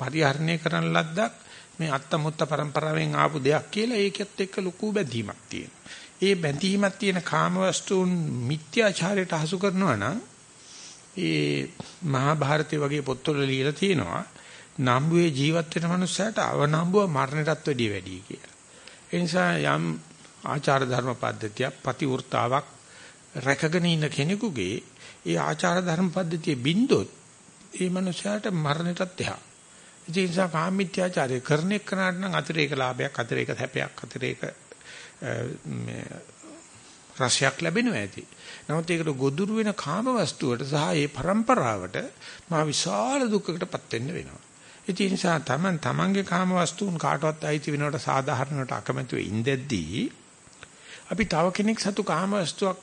A: පරිහරණය කරන ලද්දක් මේ අත්තමුත්ත પરම්පරාවෙන් ආපු දෙයක් කියලා ඒකෙත් එක්ක ලොකු බැඳීමක් තියෙනවා. ඒ බැඳීමක් තියෙන කාම වස්තුන් මිත්‍යාචාරයට හසු කරනවා නම් ඒ මහා භාරතයේ වගේ පොත්වල ලියලා තියෙනවා නම්බුවේ ජීවත් වෙන මනුස්සයට අවනම්බුව මරණයටත් වැඩිය වැඩි කියලා. ඒ නිසා යම් ආචාර ධර්ම පද්ධතියක් ප්‍රතිවෘතාවක් රැකගෙන ඉන්න කෙනෙකුගේ ඒ ආචාර ධර්ම පද්ධතිය බින්දොත් ඒ මනුස්සයාට මරණයටත් එහා. ඒ නිසා කාමීත්‍යාචාරය කරන එක්කනට නම් අතිරේක ලාභයක් අතිරේක හැපයක් අතිරේක මේ රසයක් ලැබෙනවා ඇති. නමුත් ඒකට ගොදුරු වෙන කාම වස්තුවට සහ ඒ પરම්පරාවට මා විශාල දුකකටපත් වෙන්න වෙනවා. ඒ නිසා තමන් තමන්ගේ කාම වස්තුන් කාටවත් අයිති වෙනවට සාධාරණවට අකමැතිව ඉඳද්දී අපි තව කෙනෙක් සතු කාම වස්තුවක්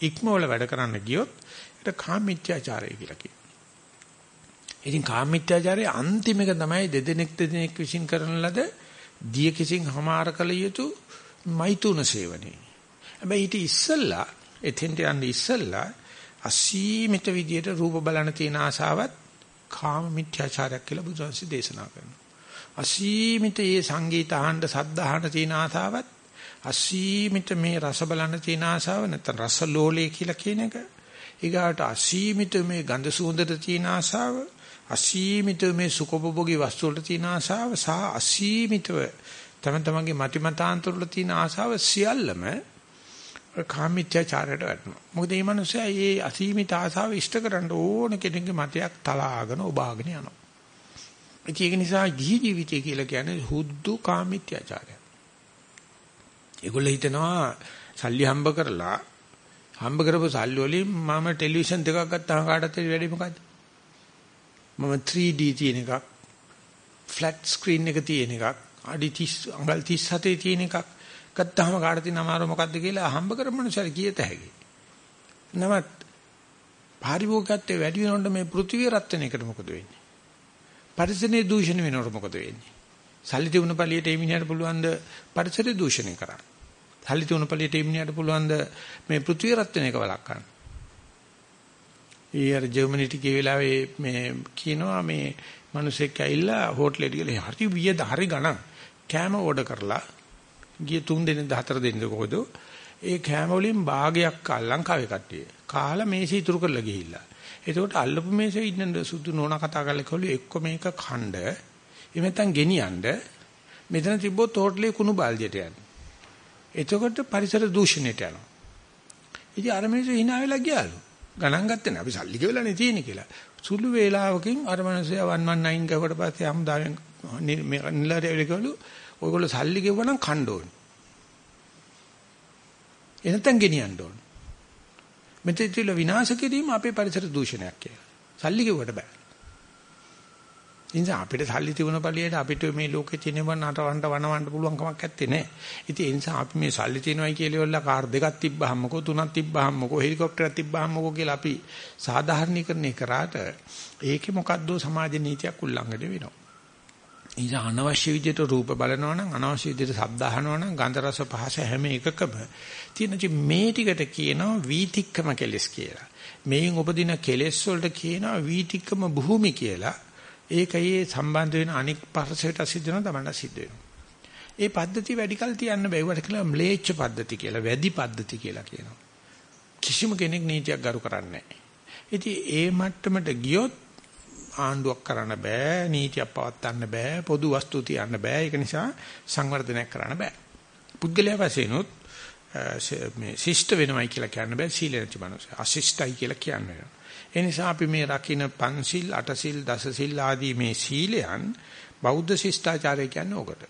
A: ඉක්මවල වැඩ කරන්න ගියොත් ඒක කාමීත්‍යාචාරය කියලා කියනවා. ඉතින් කාමීත්‍යාචාරයේ අන්තිම එක තමයි දෙදෙනෙක් දෙදෙනෙක් විශ්ින් කරන ලද දිය කිසිං හමාර කළ යුතු මෛතුන සේවනේ. හැබැයි ඊට ඉස්සල්ලා එතෙන්ට යන්නේ ඉස්සල්ලා අසීමිත විදියට රූප බලන තියෙන ආසාවත් කාම මිත්‍යාචාරයක් කියලා බුදුන්සේ දේශනා කරනවා. අසීමිත මේ සංගීත අහන්න සද්ද අහන්න තියෙන ආසාවත් අසීමිත මේ රස බලන්න තියෙන ආසාව නැත්නම් රස ලෝලේ කියලා කියන එක. ඊගාට අසීමිත මේ ගඳ සුවඳට තියෙන ආසාව අසීමිත මේ සුඛෝපභෝගී වස්තු වලට තියෙන ආසාව සහ අසීමිතව තම තමන්ගේ මතිමතාන්තර වල තියෙන ආසාව සියල්ලම කාමීත්‍යචාරයට වැටෙනවා. මොකද මේ මනුස්සයා මේ අසීමිත ආසාව ඉෂ්ට කරන්න ඕන කෙනෙක්ගේ මතයක් තලාගෙන ඔබාගෙන යනවා. ඒක නිසා ගිහි ජීවිතය කියලා කියන්නේ හුද්දු කාමීත්‍යචාරය. ඒගොල්ලෝ හිතනවා සල්ලි හම්බ කරලා හම්බ කරපු සල්ලි වලින් මම ටෙලිවිෂන් දෙකක් ගත්තාම කාටද වැඩි මොකද්ද? මම 3D තියෙන එකක් ෆ්ලැට් ස්ක්‍රීන් එක තියෙන එකක් අඩි 30 අඟල් 37 තියෙන එකක් ගත්තාම කාට තියෙන අමාරුව මොකද්ද කියලා හම්බ කරපු මනුස්සයර කීයත හැකි. නමුත් පාරිභෝගිකත්වයේ වැඩි වෙනකොට මේ පෘථිවිය රත් වෙන එකට මොකද වෙන්නේ? පරිසරයේ දූෂණය වෙනකොට මොකද වෙන්නේ? සල්ලි තිබුණ පළියට ඒ මිනිහට පුළුවන් ද පරිසරය දූෂණය කරන්න. සල්ලි තිබුණ පළියට ඒ මිනිහට පුළුවන් ද මේ පෘථිවිය රත් වෙන එක වළක්වන්න. ඊයර ජර්මනිට ගිය වෙලාවේ මේ කියනවා මේ මිනිස්සෙක් ඇවිල්ලා හෝටලෙට ගිහලා හරි වියද හරි ගණන් කෑම ඕඩර් කරලා ගිය 3 දින 4 දිනක කොහොද ඒ කෑම වලින් භාගයක් අල්ලන් කවේ කට්ටිය. කාලා මේසෙ ඉතුරු කරලා ගිහිල්ලා. එතකොට අල්ලපු මේසෙ ඉන්න සුදු නෝනා කතා කරලා කිව්ලු එක්ක මේක ඛණ්ඩ එහෙම නැත්නම් ගෙනියන්න. මෙතන තිබ්බොත් හෝටලේ කුණු බාල්දියට යන්න. එතකොට පරිසර දූෂණයට යනවා. ඉතින් අර මිනිස්සු hina වෙලා ගියාලු. ගණන් ගත්තේ නැහැ. අපි සල්ලි ගෙවලානේ තියෙන්නේ කියලා. සුළු වේලාවකින් අර මිනිස්සයා 119 ගවට පස්සේ හම්දාවෙන් නිලරේවල ගලු ඔයගොල්ලෝ සල්ලි ගෙවුවා නම් කණ්ඩ ඕනේ. එනතන් ගෙනියන්න ඕනේ. මෙතෙතිල විනාශ කිරීම අපේ පරිසර දූෂණයක් කියලා. සල්ලි ගෙවුවට බෑ. ඉතින් අපිට සල්ලි තිබුණ පළියට අපිට මේ ලෝකේ තියෙනව නටවන්න වනවන්න පුළුවන් කමක් නැත්තේ නේ. ඉතින් ඒ නිසා අපි මේ සල්ලි තියනවායි කියලා ඉවරලා කාර් දෙකක් තිබ්බහමකෝ තුනක් තිබ්බහමකෝ හෙලිකොප්ටරයක් තිබ්බහමකෝ කියලා අපි සාධාරණීකරණය කරාට ඒකේ මොකද්ද සමාජ නීතියක් උල්ලංඝනය වෙනවා. ඉතින් අනවශ්‍ය විදිහට රූප බලනවා නම් අනවශ්‍ය විදිහට ශබ්ද අහනවා නම් ගන්ධ රස පහස හැම එකකම තියෙන මේ ටිකට කියනවා වීතික්කම කෙලස් කියලා. මේන් උපදින කෙලස් වලට කියනවා වීතික්කම භූමි කියලා. ඒකයේ සම්බන්ධ වෙන අනික් පරසයට සිද්ධ වෙනවා තමයි සිද්ධ වෙනවා. ඒ පද්ධතිය වැඩි කල තියන්න බෑ. ඒවට කියලා ම්ලේච්ඡ පද්ධති කියලා, වැඩි පද්ධති කියලා කියනවා. කිසිම කෙනෙක් නීතියක් ගරු කරන්නේ නැහැ. ඉතින් ඒ මට්ටමට ගියොත් ආණ්ඩුවක් කරන්න බෑ, නීතියක් පවත්වන්න බෑ, පොදු වස්තු තියන්න බෑ. ඒක නිසා සංවර්ධනයක් කරන්න බෑ. පුද්ගලයා වශයෙන් උත් මේ ශිෂ්ට වෙනවයි කියලා කියන්න බෑ. සීල නැති මනුස්සය. අශිෂ්ටයි කියලා කියන්නේ. ඒ නිසා අපි මේ රකින්න පන්සිල්, අටසිල්, දසසිල් ආදී මේ සීලයන් බෞද්ධ ශිෂ්ටාචාරය කියන්නේ ඕකට.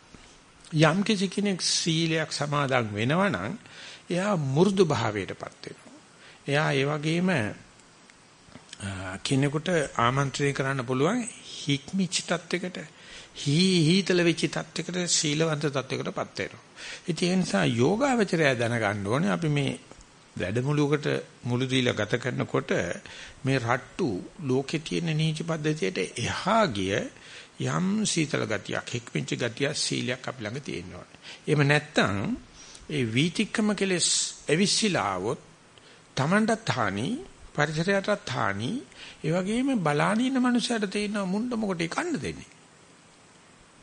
A: යම් කිසි කෙනෙක් සීලයක් සමාදන් වෙනවා නම් එයා මෘදු භාවයටපත් වෙනවා. එයා ඒ වගේම කෙනෙකුට ආමන්ත්‍රණය කරන්න පුළුවන් හික්මිච්ච තත්වයකට හී හීතල වෙච්ච තත්වයකට සීලවන්ත තත්වයකටපත් වෙනවා. ඉතින් ඒ නිසා යෝගාවචරය දැනගන්න ඕනේ අපි මේ වැඩමුළුවකට මුළු දීලා ගත කරනකොට මේ රට්ටු ලෝකේ තියෙන නීති පද්ධතියට එහා ගිය යම් සීතල ගතියක් හික්මිච්ච ගතිය සීලයක් අපි ළඟ තියෙනවා. එහෙම නැත්නම් ඒ වීතික්කම කෙලස් එවිසිලා આવොත් Tamanටත් හානි පරිසරයටත් හානි ඒ වගේම බලානින මනුස්සයට තියෙන මුණ්ඩ මොකට කන්න දෙන්නේ.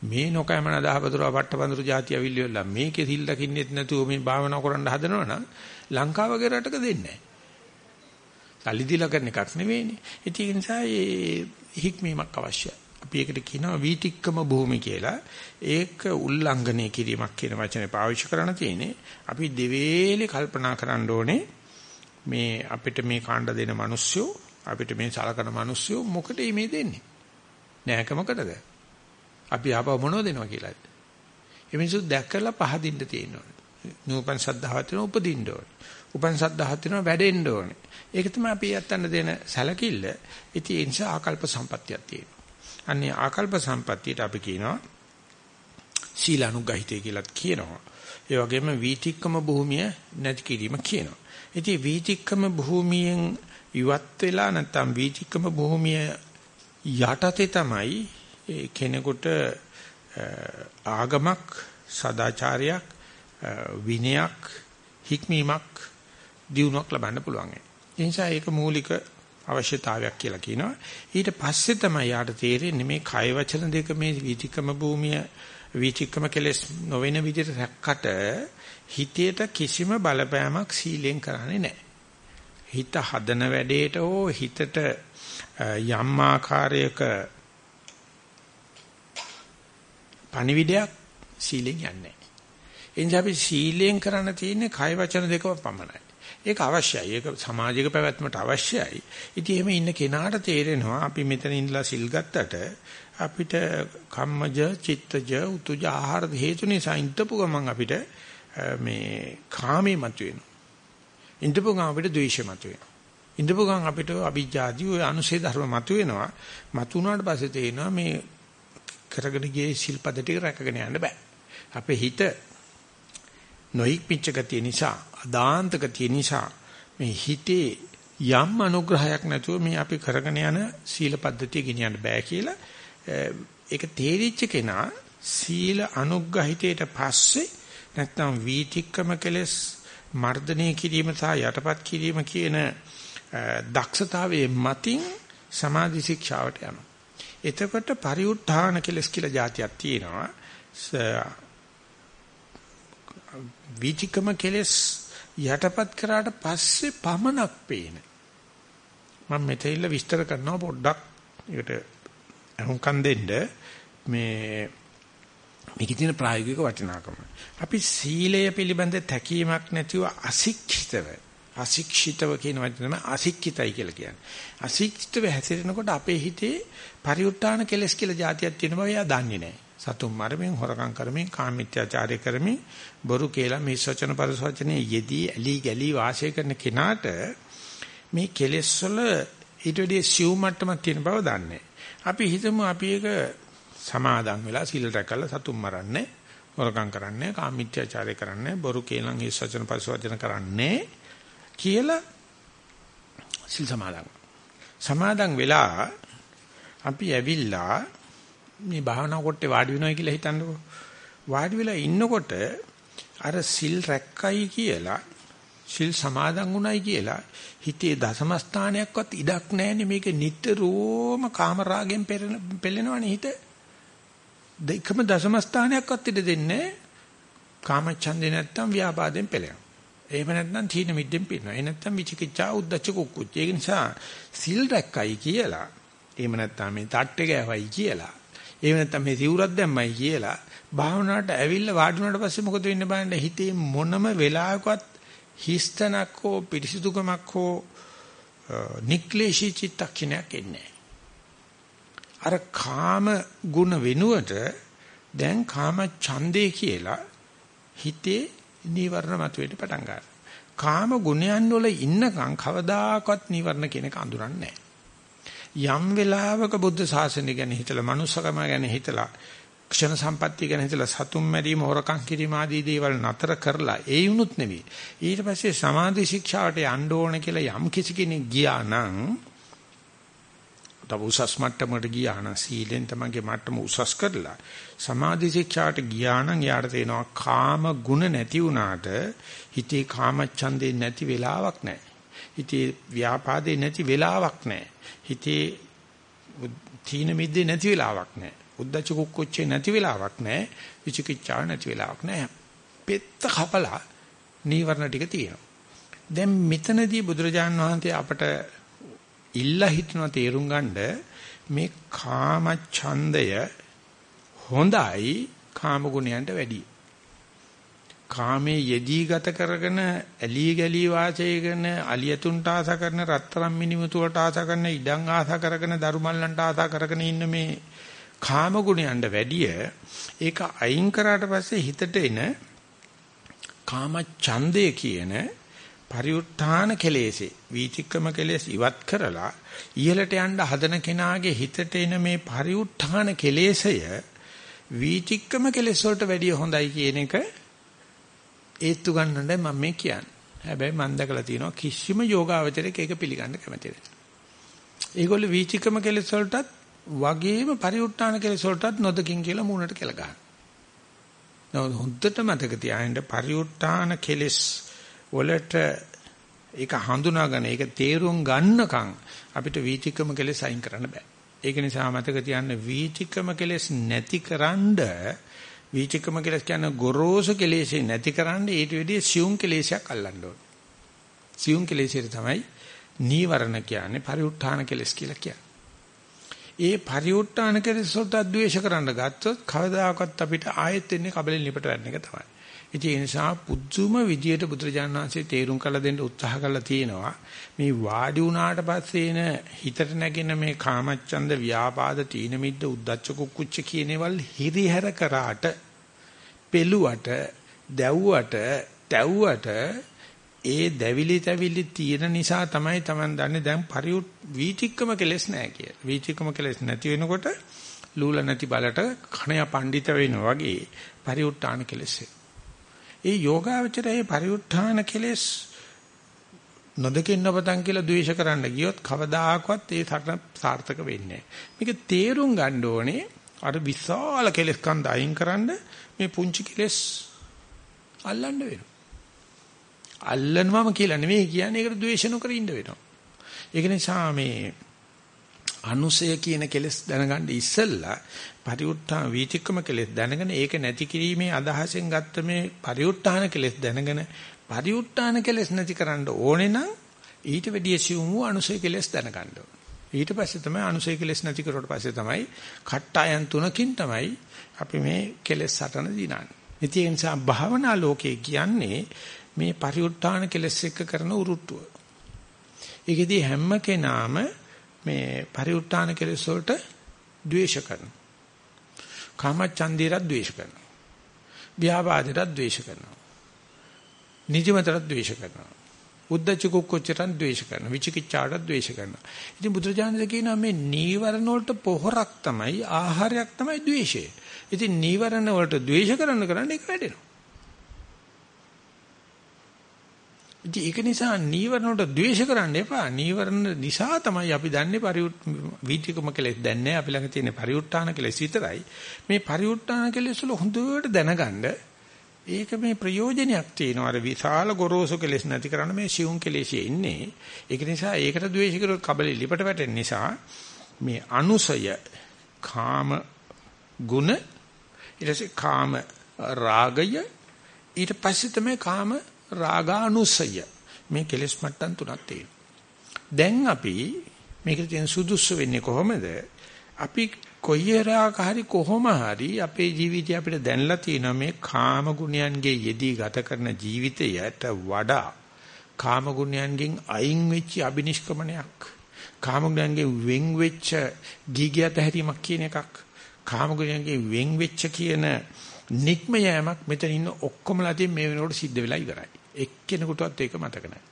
A: මේ නොකෑමන දහවතුර වට්ටපඳුරු જાති අවිල්ලිවලා මේකේ සිල් දකින්නෙත් නැතුව මේ භාවනා කරන්න හදනවනම් ලංකාව වගේ රටක දෙන්නේ නැහැ. සල්ලි දීලා කරන එකක් නෙවෙයිනේ. ඒක නිසා මේ හික්මීමක් අවශ්‍යයි. අපි ඒකට කියනවා වීතික්කම භූමි කියලා. ඒක උල්ලංඝනය කිරීමක් කියන වචනේ පාවිච්චි කරන්න තියෙන්නේ. අපි දෙවේලේ කල්පනා කරන්න ඕනේ මේ අපිට මේ කාණ්ඩ දෙන මිනිස්සු අපිට මේ සලකන මිනිස්සු මොකටද මේ දෙන්නේ? නෑකමකටද? අපි ආපහු මොනවද දෙනවා කියලාද? ඒ මිනිස්සු දැක්කලා පහදින්න තියෙනවා. නූපන් සද්ධාවත් වෙන උපදින්න ඕනේ. උපන් සද්ධාවත් වෙන වැඩෙන්න ඕනේ. ඒක තමයි අපි යත්තන්න දෙන සැලකිල්ල. ඉතින් ඒ නිසා ආකල්ප සම්පත්තියක් තියෙනවා. අන්නේ ආකල්ප සම්පත්තියට අපි කියනවා සීලානුගහිතය කියලාත් කියනවා. ඒ වගේම වීතික්කම භූමිය නැති කිරීම කියනවා. ඉතින් වීතික්කම භූමියෙන් ඉවත් වෙලා නැත්නම් වීතික්කම භූමිය යටතේ තමයි කෙනෙකුට ආගමක් සදාචාරයක් විනයක් හික්මීමක් දියුණුවක් ලබන්න පුළුවන්. ඒ නිසා ඒක මූලික අවශ්‍යතාවයක් කියලා කියනවා. ඊට පස්සේ තමයි යාට තේරෙන්නේ මේ කය වචන දෙක මේ විතික්‍රම භූමිය විතික්‍රම කෙලස් නොවන විදිහට රැක්කට හිතේට කිසිම බලපෑමක් සීලෙන් කරන්නේ නැහැ. හිත හදන වැඩේට හෝ හිතට යම් ආකාරයක පණිවිඩයක් සීලෙන් යන්නේ ඒ නිසා අපි සීලයෙන් කරන්න තියෙන්නේ කය වචන දෙකම පමණයි. ඒක අවශ්‍යයි. ඒක සමාජික පැවැත්මට අවශ්‍යයි. ඉතින් එහෙම ඉන්න කෙනාට තේරෙනවා අපි මෙතන ඉඳලා සිල් ගත්තට අපිට කම්මජ, චිත්තජ, උතුජ ආහාර හේතු නිසා ඉඳපු ගමන් අපිට මේ කාමේ මතුවෙනවා. ඉඳපු ගමන් අපිට ද්වේෂය මතුවෙනවා. ඉඳපු ගමන් අපිට අභිජ්ජාදී ඔය අනුසේ ධර්ම මතුවෙනවා. මතුණාට පස්සේ තේරෙනවා මේ කරගෙන ගියේ සිල්පද ටික රැකගෙන යන්න බෑ. අපේ හිත නොහික්මිච්ච ගතිය නිසා, අදාන්ත ගතිය නිසා මේ හිතේ යම් අනුග්‍රහයක් නැතුව මේ අපි කරගෙන යන සීල පද්ධතිය ගෙනියන්න බෑ කියලා ඒක තේරිච්ච කෙනා සීල අනුග්‍රහිතයට පස්සේ නැත්නම් වීතික්කම කෙලස් මර්ධනය කිරීම සහ යටපත් කිරීම කියන දක්ෂතාවයේ මතින් සමාධි ශික්ෂාවට යනවා. එතකොට පරිඋත් ทาน කෙලස් කියලා જાතියක් තියෙනවා. වීතික්කම කෙලස් යටපත් කරාට පස්සේ පමනක් පේන. මම මෙතෙල්ල විස්තර කරනවා පොඩ්ඩක්. ඒකට අහුම්කම් දෙන්න මේ මේකේ තියෙන ප්‍රායෝගික වටිනාකම. අපි සීලය පිළිබඳ තැකීමක් නැතිව අසික්ෂිතව අසික්ෂිතව කියන වචනම අසික්කිතයි කියලා කියන්නේ. අසික්ෂිතව හැසිරෙනකොට අපේ හිතේ පරිඋත් ทาน කෙලස් කියලා જાතියක් තියෙන බව එයා දන්නේ නැහැ. සතුම් මරමින් හොරකම් කරමින් කාමීත්‍යාචාරය කරමින් බොරු කියලා මේ සචන පරිසචනයේ යෙදී ඇලි ගලි වාසය කරන කෙනාට මේ කෙලස් වල ඊට වැඩි සිව් මට්ටමක් තියෙන බව දන්නේ අපි හිතමු අපි ඒක සමාදන් වෙලා සීල රැකලා සතුම් මරන්නේ, හොරකම් කරන්නේ, කාමීත්‍යාචාරය කරන්නේ, බොරු කේලම් හිස් වචන පරිසවචන කරන්නේ කියලා සිල් සමාදන්. සමාදන් වෙලා අපි ඇවිල්ලා මේ භාවනා කොටේ වාඩි වෙනවා කියලා හිතන්නකෝ. වාඩි වෙලා ඉන්නකොට අර සිල් රැක්කයි කියලා සිල් සමාදන් වුණයි කියලා හිතේ දසම ස්ථානයක්වත් ඉඩක් නැහැනේ මේක නිට්ටරෝම කාමරාගෙන් පෙළෙනවනේ හිත. දෙකම දසම ස්ථානයක්වත් ඉඩ දෙන්නේ කාමච්ඡන්දේ නැත්තම් ව්‍යාපාදයෙන් පෙළෙනවා. එහෙම නැත්නම් තීන මිද්දෙන් පිරෙනවා. ඒ නැත්නම් විචිකිච්ඡා උද්දච්ච කුක්කුච්ච. ඒ නිසා සිල් රැක්කයි කියලා. එහෙම නැත්නම් මේ තට්ටේ ගෑවයි කියලා. එහෙම නැත්නම් මේ සිවුරක් දැම්මයි කියලා. භාවනාවට ඇවිල්ලා වාඩි වුණාට පස්සේ මොකද වෙන්නේ බලන්න හිතේ මොනම වෙලාවකවත් හිස්තනක් හෝ පිරිසිදුකමක් හෝ නික්ලේශී චිත්තක්ෂණයක් එන්නේ අර කාම ගුණ වෙනුවට දැන් කාම ඡන්දේ කියලා හිතේ නීවරණ මතුවෙන්න පටන් ගන්නවා. කාම ගුණයන් වල ඉන්නකම් කවදාකවත් නීවරණ කියන එක අඳුරන්නේ නැහැ. යම් වෙලාවක බුද්ධ ශාසනය ගැන හිතලා, මනුස්සකම ගැන හිතලා, ක්ෂණ සම්පත්තිය ගැන හිතලා සතුම් මැරීම හොරකම් කිරීම ආදී දේවල් නතර කරලා ඒ වුණුත් නෙවෙයි. ඊට පස්සේ සමාධි ශික්ෂාවට යන්න ඕන කියලා යම් කිසි කෙනෙක් ගියා නම් තව උසස් මට්ටමකට ගියා නම් සීලෙන් තමගේ මට්ටම උසස් කරලා සමාධි ශික්ෂාට ගියා නම් යාට තේනවා කාම ගුණ නැති වුණාට හිතේ කාම ඡන්දේ නැති වෙලාවක් නැහැ. හිතේ ව්‍යාපාදේ නැති වෙලාවක් නැහැ. හිතේ තීන මිද්දේ නැති වෙලාවක් නැහැ. උද්දච්ච කුක්කුච්චේ නැති වෙලාවක් නැහැ. විචිකිච්ඡාව නැති වෙලාවක් නැහැ. පෙත්ත කපලා නීවරණ ටික තියෙනවා. දැන් මෙතනදී බුදුරජාන් වහන්සේ අපට ඉල්ලා හිටන තේරුම් ගන්න මේ කාම ඡන්දය හොඳයි කාම ගුණයන්ට වැඩියි. කාමයේ යෙදී ගත කරගෙන ඇලී ගලී වාසය කරන අලියතුන්ට ආස කරන රත්තරන් මිනිමුතුවට ආස කරන ඉඩම් ආස කරගෙන දරුමල්ලන්ට ආස කරගෙන ඉන්න මේ කාම ගුණයන්ට වැඩිය ඒක අයින් කරාට පස්සේ හිතට එන කාම ඡන්දය කියන පරිඋත්ථාන කෙලෙසේ වීතික්‍රම කෙලෙස් ඉවත් කරලා ඉහළට යන්න හදන කෙනාගේ හිතට එන මේ පරිඋත්ථාන කෙලෙසය වීතික්‍රම කෙලෙස් වලට වැඩිය හොඳයි කියන එක ඒත්තු ගන්නට මම මේ කියන්නේ. හැබැයි මම දැකලා තියෙනවා කිසිම යෝගාවචරයක ඒක පිළිගන්න කැමති නැහැ. ඒගොල්ලෝ වීතික්‍රම කෙලෙස් වලටත් වගේම පරිඋත්ථාන කෙලෙස් වලටත් නොදකින් කියලා මූණට කෙල ගන්න. නමුත් හොඳට මතක තියාගන්න පරිඋත්ථාන කෙලෙස් වලට ඒක හඳුනාගෙන ඒක තේරුම් ගන්නකම් අපිට වීතික්‍රම කෙලෙස් අයින් කරන්න බෑ. ඒක නිසා මතක තියාගන්න වීතික්‍රම කෙලෙස් නැතිකරන්ඩ වීතික්‍රම කෙලෙස් කියන්නේ ගොරෝසු කෙලෙස් නැතිකරන්න ඊට වෙදී සියුම් කෙලෙසයක් අල්ලන්න ඕනේ. සියුම් කෙලෙසෙට තමයි නීවරණ කියන්නේ පරිඋත්ථාන කෙලෙස් කියලා කියන්නේ. ඒ පරිඋත් ทาน කෙලෙස් වලට ද්වේෂ කරන්න ගත්තොත් කවදාකවත් අපිට ආයෙත් එන්නේ කබලෙන් ලිපට වැටෙන එක තමයි. ඉතින් ඒ නිසා පුදුම විදියට බුදුරජාණන් වහන්සේ තේරුම් කරලා දෙන්න උත්සාහ කරලා තියෙනවා. මේ වාඩි වුණාට පස්සේ එන හිතට නැගෙන මේ කාමච්ඡන්ද ව්‍යාපාද තීන මිද්ද උද්දච්ච කුක්කුච්ච කියනේවල් හිරිහැර කරාට පෙළුවට දැව්වට තැව්වට ඒ දැවිලි තැවිලි තියෙන නිසා තමයි Taman දන්නේ දැන් පරිඋත් වීතික්කම කෙලස් නැහැ කියලා. වීතික්කම කෙලස් නැති වෙනකොට ලූල නැති බලට කණය පඬිත වෙනවා වගේ පරිඋත්තාන කෙලස්. ඒ යෝගාවචරයේ පරිඋත්ථාන කෙලෙස් නොදකින්න පතන් කියලා ද්වේෂ කරන්න ගියොත් කවදාකවත් ඒ සටන සාර්ථක වෙන්නේ මේක තේරුම් ගන්න ඕනේ අර විශාල කෙලෙස් කන්ද අයින් කරන්න මේ පුංචි කෙලෙස් අල්ලන්න වෙනවා. අල්ලනවම කියලා නෙමෙයි කියන්නේ ඒකට ද්වේෂ නොකර ඉන්න වෙනවා. ඒක නිසා මේ අනුසය කියන කෙලෙස් දැනගන්න ඉස්සෙල්ලා පරිඋත්ථාන වීතික්‍රම කෙලෙස් දැනගෙන ඒක නැති කිරීමේ අදහසෙන් ගත්ත මේ පරිඋත්ථාන කෙලෙස් දැනගෙන පරිඋත්ථාන කෙලෙස් නැති කරන්න ඕනේ නම් ඊට වැඩිය සියුම් වූ අනුසය කෙලෙස් දැනගන්න ඕනේ. ඊට පස්සේ තමයි අනුසය කෙලෙස් නැති කරුවට පස්සේ තමයි කට්ටායන් තුනකින් තමයි අපි මේ කෙලෙස් සටන දිනන්නේ. ඉතින් ඒ නිසා භාවනා ලෝකේ කියන්නේ මේ පරිඋත්ථාන කෙලෙස් එක්ක කරන උරුට්ටුව. ඒකෙදී හැම කෙනාම මේ පරිඋත්ථාන කෙලෙස් වලට ද්වේෂ කරනවා. කාමච්ඡන්දේට ද්වේෂ කරනවා. ව්‍යාපාදයට ද්වේෂ කරනවා. නිජමතට ද්වේෂ කරනවා. උද්දච්ච කුක්කුච්චටන් ද්වේෂ කරනවා. විචිකිච්ඡාට ද්වේෂ කරනවා. ඉතින් බුදුරජාණන් කියනවා මේ නීවරණ වලට පොහොරක් තමයි ආහාරයක් තමයි ද්වේෂය. ඉතින් නීවරණ වලට ද්වේෂ කරන්න කරන්න ඒක වැඩෙනවා. ඉතින් ඒක නිසා නීවරණ වලට ද්වේෂ කරන්න එපා. නීවරණ නිසා තමයි අපි දන්නේ පරිඋත් වීතිකම කෙලෙස් දැන්නේ අපි ළඟ තියෙන පරිඋත්තාන කෙලෙස් විතරයි. මේ පරිඋත්තාන කෙලෙස් වල හොඳට දැනගන්න ඒක මේ ප්‍රයෝජනයක් තියෙනවා. අර විශාල ගොරෝසු කෙලෙස් නැති කරන්න මේ සියුම් කෙලෙසිය ඉන්නේ. ඒක නිසා ඒකට ද්වේෂ කරොත් කබලෙ ලිපට වැටෙන නිසා මේ අනුසය කාම ගුණ ඊට පස්සේ කාම රාගය ඊට පස්සේ තමයි කාම රාගානුසය මේ කෙලෙස් මට්ටම් තුනක් තියෙනවා. දැන් අපි මේකට තියෙන සුදුසු වෙන්නේ කොහොමද? අපි කොයිරාක හරි කොහොම හරි අපේ ජීවිතය අපිට දැනලා තියෙනවා මේ කාම ගුණයන්ගේ යෙදී ගත කරන ජීවිතයට වඩා කාම ගුණයන්ගෙන් අයින් වෙච්ච අබිනිෂ්ක්‍මණයක් කාම ගුණයන්ගෙන් වෙන් වෙච්ච ගීගයත හැරීමක් කියන එකක් කාම ගුණයන්ගෙන් වෙන් වෙච්ච කියන නික්ම යෑමක් මෙතන ඉන්න ඔක්කොමලා තියෙන මේ වෙනකොට සිද්ධ වෙලා ඉවරයි එක්කෙනෙකුටවත් ඒක මතක නැහැ.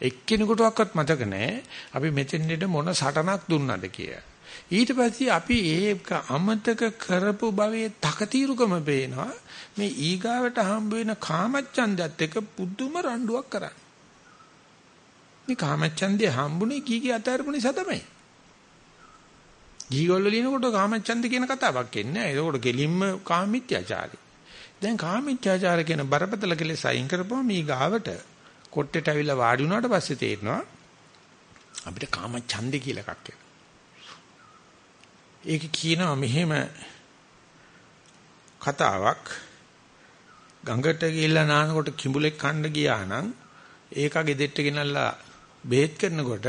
A: එක්කෙනෙකුටවත් මතක නැහැ අපි මෙතෙන්ට මොන සටනක් දුන්නද කියලා. ඊට පස්සේ අපි ඒක අමතක කරපු භවයේ තකතිරුකම පේනවා මේ ඊගාවට හම්බ වෙන කාමච්ඡන්දයත් එක පුදුම රණ්ඩුවක් කරන්නේ. මේ කාමච්ඡන්දේ හම්බුනේ කීකී අතාරපු නිසා තමයි. ජීවවල ලිනකොට කාමච්ඡන්ද කියන කතාවක් එන්නේ නැහැ. ඒකෝට කෙලින්ම කාමීත්‍යාචාරي. දැන් කාමීච්ඡාචාර කියන බරපතල කෙලෙස් අයින් කරපුවම මේ ගාවට කොට්ටේට ඇවිල්ලා වාඩි වුණාට පස්සේ තේරෙනවා අපිට කාම ඡන්දේ කියලා එකක් ඒක කියනවා මෙහෙම කතාවක්. ගඟට ගිහිල්ලා නානකොට කිඹුලෙක් කන්න ගියා නම් ඒක ගෙදෙට්ට ගෙනල්ලා බෙහෙත් කරනකොට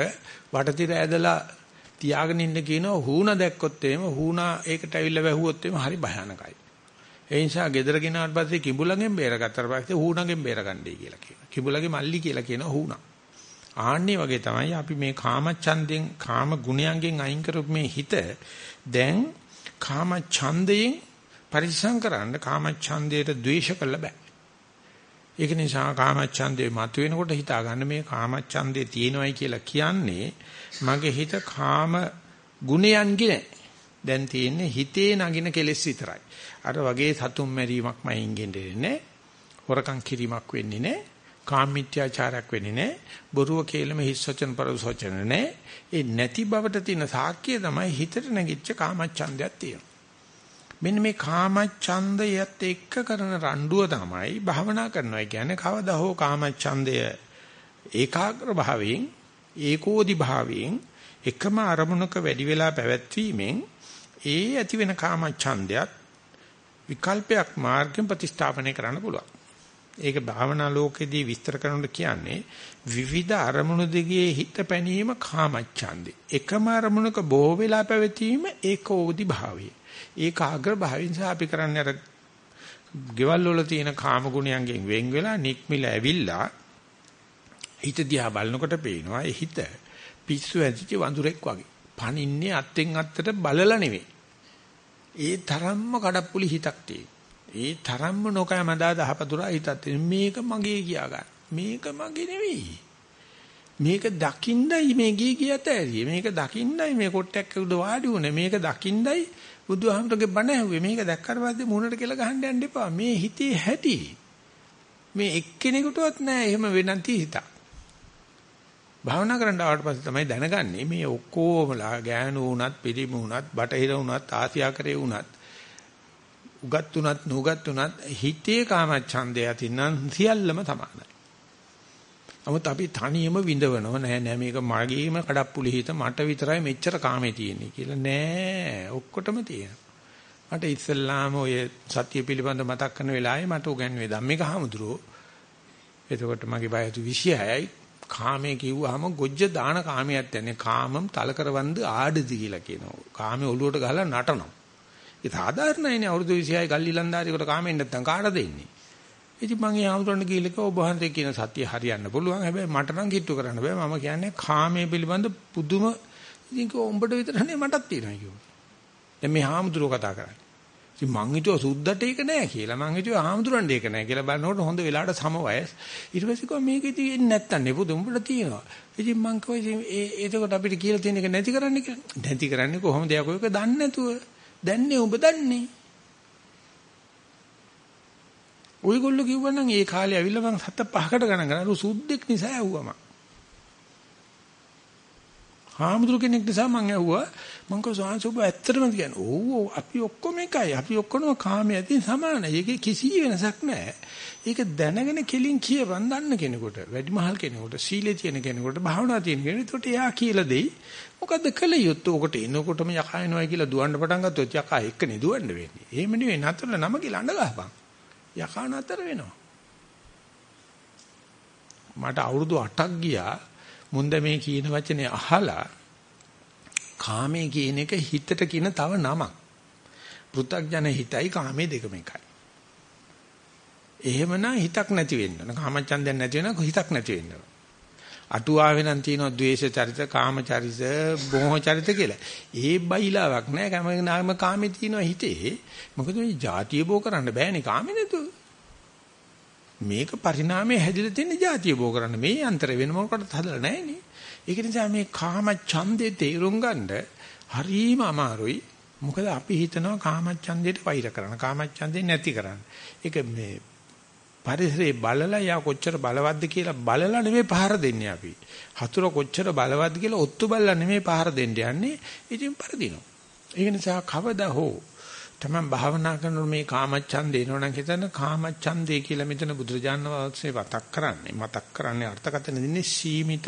A: වටතිර ඇදලා තියාගෙන ඉන්න කියනවා. හූන දැක්කොත් එහෙම හූනා ඒකට ඇවිල්ලා වැහුවොත් එහෙම හරි භයානකයි. ඒ නිසා ගෙදර ගෙනාවට පස්සේ කිඹුලගෙන් බේරගත්තට පස්සේ හූණගෙන් බේරගන්නයි කියලා කියනවා. කිඹුලගේ මල්ලි කියලා කියනවා හූණා. ආන්නේ වගේ තමයි අපි මේ කාම ඡන්දෙන් කාම ගුණයන්ගෙන් අයින් කරපු මේ හිත දැන් කාම ඡන්දයෙන් පරිසං කරන්න කාම ඡන්දයට ද්වේෂ කළ බෑ. ඒක නිසා කාම ඡන්දේ මතුවෙනකොට හිතා ගන්න මේ කාම ඡන්දේ තියෙනවයි කියලා කියන්නේ මගේ හිත කාම ගුණයන්ගේ දැන් තියෙන්නේ හිතේ නගින කෙලෙස් විතරයි. අර වගේ සතුම් මැරීමක් මයින් ගෙන්නේ හොරකම් කිරීමක් වෙන්නේ නැහැ. කාමීත්‍යාචාරයක් වෙන්නේ නැහැ. බොරුව කේලම හිස් වචන පරස වචන නැහැ. ඒ නැති බවට තියෙන සාක්කිය තමයි හිතට නැගිච්ච කාමච්ඡන්දයක් තියෙනවා. මෙන්න මේ කාමච්ඡන්දයත් එක්ක කරන රණ්ඩුව තමයි භවනා කරනවා කියන්නේ කවදා හෝ කාමච්ඡන්දය ඒකාග්‍ර භාවයෙන් ඒකෝදි භාවයෙන් එකම අරමුණක වැඩි වෙලා පැවැත්වීමෙන් ඒ ඇති වෙන කාමච්ඡන්දයත් විකල්පයක් මාර්ගෙන් ප්‍රතිස්ථාපනය කරන්න පුළුවන්. ඒක භාවනා ලෝකෙදී විස්තර කරනකොට කියන්නේ විවිධ අරමුණු දිගේ හිත පැනීම කාමච්ඡන්දේ. එකම අරමුණක බොහෝ වෙලා පැවතීම ඒකෝදි භාවය. ඒකාග්‍ර භාවයෙන් අපි කරන්නේ අර ගෙවල් වල තියෙන කාම ගුණයන්ගෙන් වෙන් වෙලා නික්මිලා ඇවිල්ලා හිත දිහා බලනකොට පේනවා ඒ හිත පිස්සු ඇදිච්ච වඳුරෙක් වගේ. පණින්නේ අත්ෙන් අත්තට බලලා නෙවෙයි. ඒ තරම්ම කඩප්පුලි හිතක් ඒ තරම්ම නොකෑමදා දහපතුරා හිතක් මේක මගේ කියා ගන්න. මේක මගේ නෙවෙයි. මේක දකින්නයි මේ ගී කියත ඇරියේ. මේක දකින්නයි මේ කොට්ටයක් උඩ වාඩි වුනේ. මේක දකින්නයි බුදුහාමරගේ බණ ඇහුවේ. මේක දැක්කට පස්සේ මුහුණට කියලා ගහන්න යන්න එපා. මේ හිතේ හැටි. මේ එක්කෙනෙකුටවත් නෑ එහෙම වෙනන්ති හිතක්. භාවනා කරන්න ආවට පස්සේ තමයි දැනගන්නේ මේ ඔක්කොමලා ගෑනු වුණත් පිළිමු වුණත් බටහිර වුණත් ආසියාකරේ වුණත් උගත් උනත් නුගත් උනත් හිතේ කාමච්ඡන්දය අතින්නම් සියල්ලම සමානයි. නමුත් අපි තනියම විඳවනව නෑ නෑ මේක මගේම කඩප්පුලි හිත මට විතරයි මෙච්චර කාමේ තියෙන්නේ කියලා නෑ ඔක්කොටම තියෙනවා. මට ඉස්සල්ලාම ඔය සත්‍ය පිළිබඳ මතක් කරන වෙලාවේ මට උගන්වුවේ ධම්මික හමුදුරෝ. එතකොට මගේ වයස 26යි කාමයේ කිව්වහම ගොජ්ජ දාන කාමයක් යන්නේ කාමම් තලකරවන්ද ආඩදි කියලා කියනවා. කාමේ ඔලුවට ගහලා නටනවා. ඒ සාධාරණයිනේ අවුරුදු 26යි ගල්ලි ලන්දාරියකට කාමෙන් නැත්තම් කාටද එන්නේ? ඉතින් මම ඒ ආමතුරන්ට ගිහිල්ලා කිව්වා ඔබ වහන්සේ කියන සත්‍ය හරියන්න පුළුවන්. හැබැයි මට නම් කිට්ටු කරන්න බෑ. මම කියන්නේ කාමයේ පිළිබඳ පුදුම ඉතින් කිව්වා උඹට විතරනේ මටත් තියෙනවා කිව්වා. දැන් මේ ආමතුරෝ කතා කරන්නේ. ඉතින් මං හිතුවා සුද්දට ඒක නෑ කියලා. මං හිතුවා ආමතුරන්ට ඒක නෑ කියලා බලනකොට හොඳ වෙලාවට සම වයස්. ඊට පස්සේ කිව්වා මේක ඉතින් නැත්තම් නේ පුදු උඹට තියෙනවා. ඉතින් මං කිව්වා ඉතින් ඒ එතකොට අපිට කියලා තියෙන එක නැති කරන්න කියලා. නැති කරන්නේ කොහොමද යා කොයක දන්නේ නැතුව. දැන්නේ ඔබ දන්නේ. ඔයගොල්ලෝ කිව්වනම් ඒ කාලේ ඇවිල්ලා මං හත පහකට ගණන් ගන්න සුද්දෙක් නිසා ඇහුවම. හාමුදුරු කෙනෙක් නිසා මං ඇහුවා මං කව සෝන්සෝබ ඇත්තටම කියන්නේ ඕ අපි ඔක්කොම එකයි. අපි ඔක්කොම කාමයේ ඇති සමානයි. ඒකේ කිසි වෙනසක් නැහැ. ඒක දැනගෙන කෙලින් කියවන් දන්න කෙනෙකුට වැඩිමහල් කෙනෙකුට සීලේ තියෙන කෙනෙකුට භාවනා තියෙන කෙනෙකුට. ඒකට එයා කියලා දෙයි. මොකද්ද කළ යුත්තේ? ඔකට එනකොටම යකා එනවා කියලා දුවන්න පටන් ගත්තොත් යකා එක්කනේ දුවන්න වෙන්නේ. එහෙම නෙවෙයි නතර නම කියලා අඬ ගහපන්. යකා නතර වෙනවා. මට අවුරුදු 8ක් ගියා. මුන්ද මේ කියන වචනේ අහලා කාමයේ කියන එක හිතට කියන තව නමක්. පෘථග්ජන හිතයි කාමයේ දෙකම එකයි. එහෙමනම් හිතක් නැති වෙන්න ඕන. කාමචන්දයක් නැති වෙනවා හිතක් නැති වෙන්න ඕන. අටුවාවේ නම් තියෙනවා ද්වේෂ චරිත, කාම චරිත, බොහෝ චරිත කියලා. ඒ බයිලාවක් නෑ. කම නාම කාමේ තියෙනවා හිතේ. මොකද මේ ಜಾතිය බෝ කරන්න බෑනේ කාමේ නැතුව. මේක පරිණාමයේ හැදිලා තියෙන ಜಾතිය බෝ කරන්න. මේ අන්තර වෙන මොකටද හදලා නැහැනේ. ඒක නිසා මේ කාම ඡන්දේ තේරුම් ගන්න හරිම අමාරුයි. මොකද අපි හිතනවා කාම ඡන්දයට වෛර කරන. කාම ඡන්දේ නැති කරන්න. ඒක මේ පරිසරේ බලලා යා කොච්චර බලවත්ද කියලා බලලා නෙමෙයි පහර දෙන්නේ අපි. හතුර කොච්චර බලවත්ද කියලා ඔත්තු බලලා නෙමෙයි පහර දෙන්න යන්නේ. ඉතින් පරදිනවා. ඒක නිසා කවදා හෝ තමන් භාවනා කරනකොට මේ කාමච්ඡන්දේ එනවනම් හිතන්න කාමච්ඡන්දේ කියලා මෙතන බුදුරජාණන් වහන්සේ මතක් කරන්නේ මතක් කරන්නේ අර්ථකථන දෙන්නේ සීමිත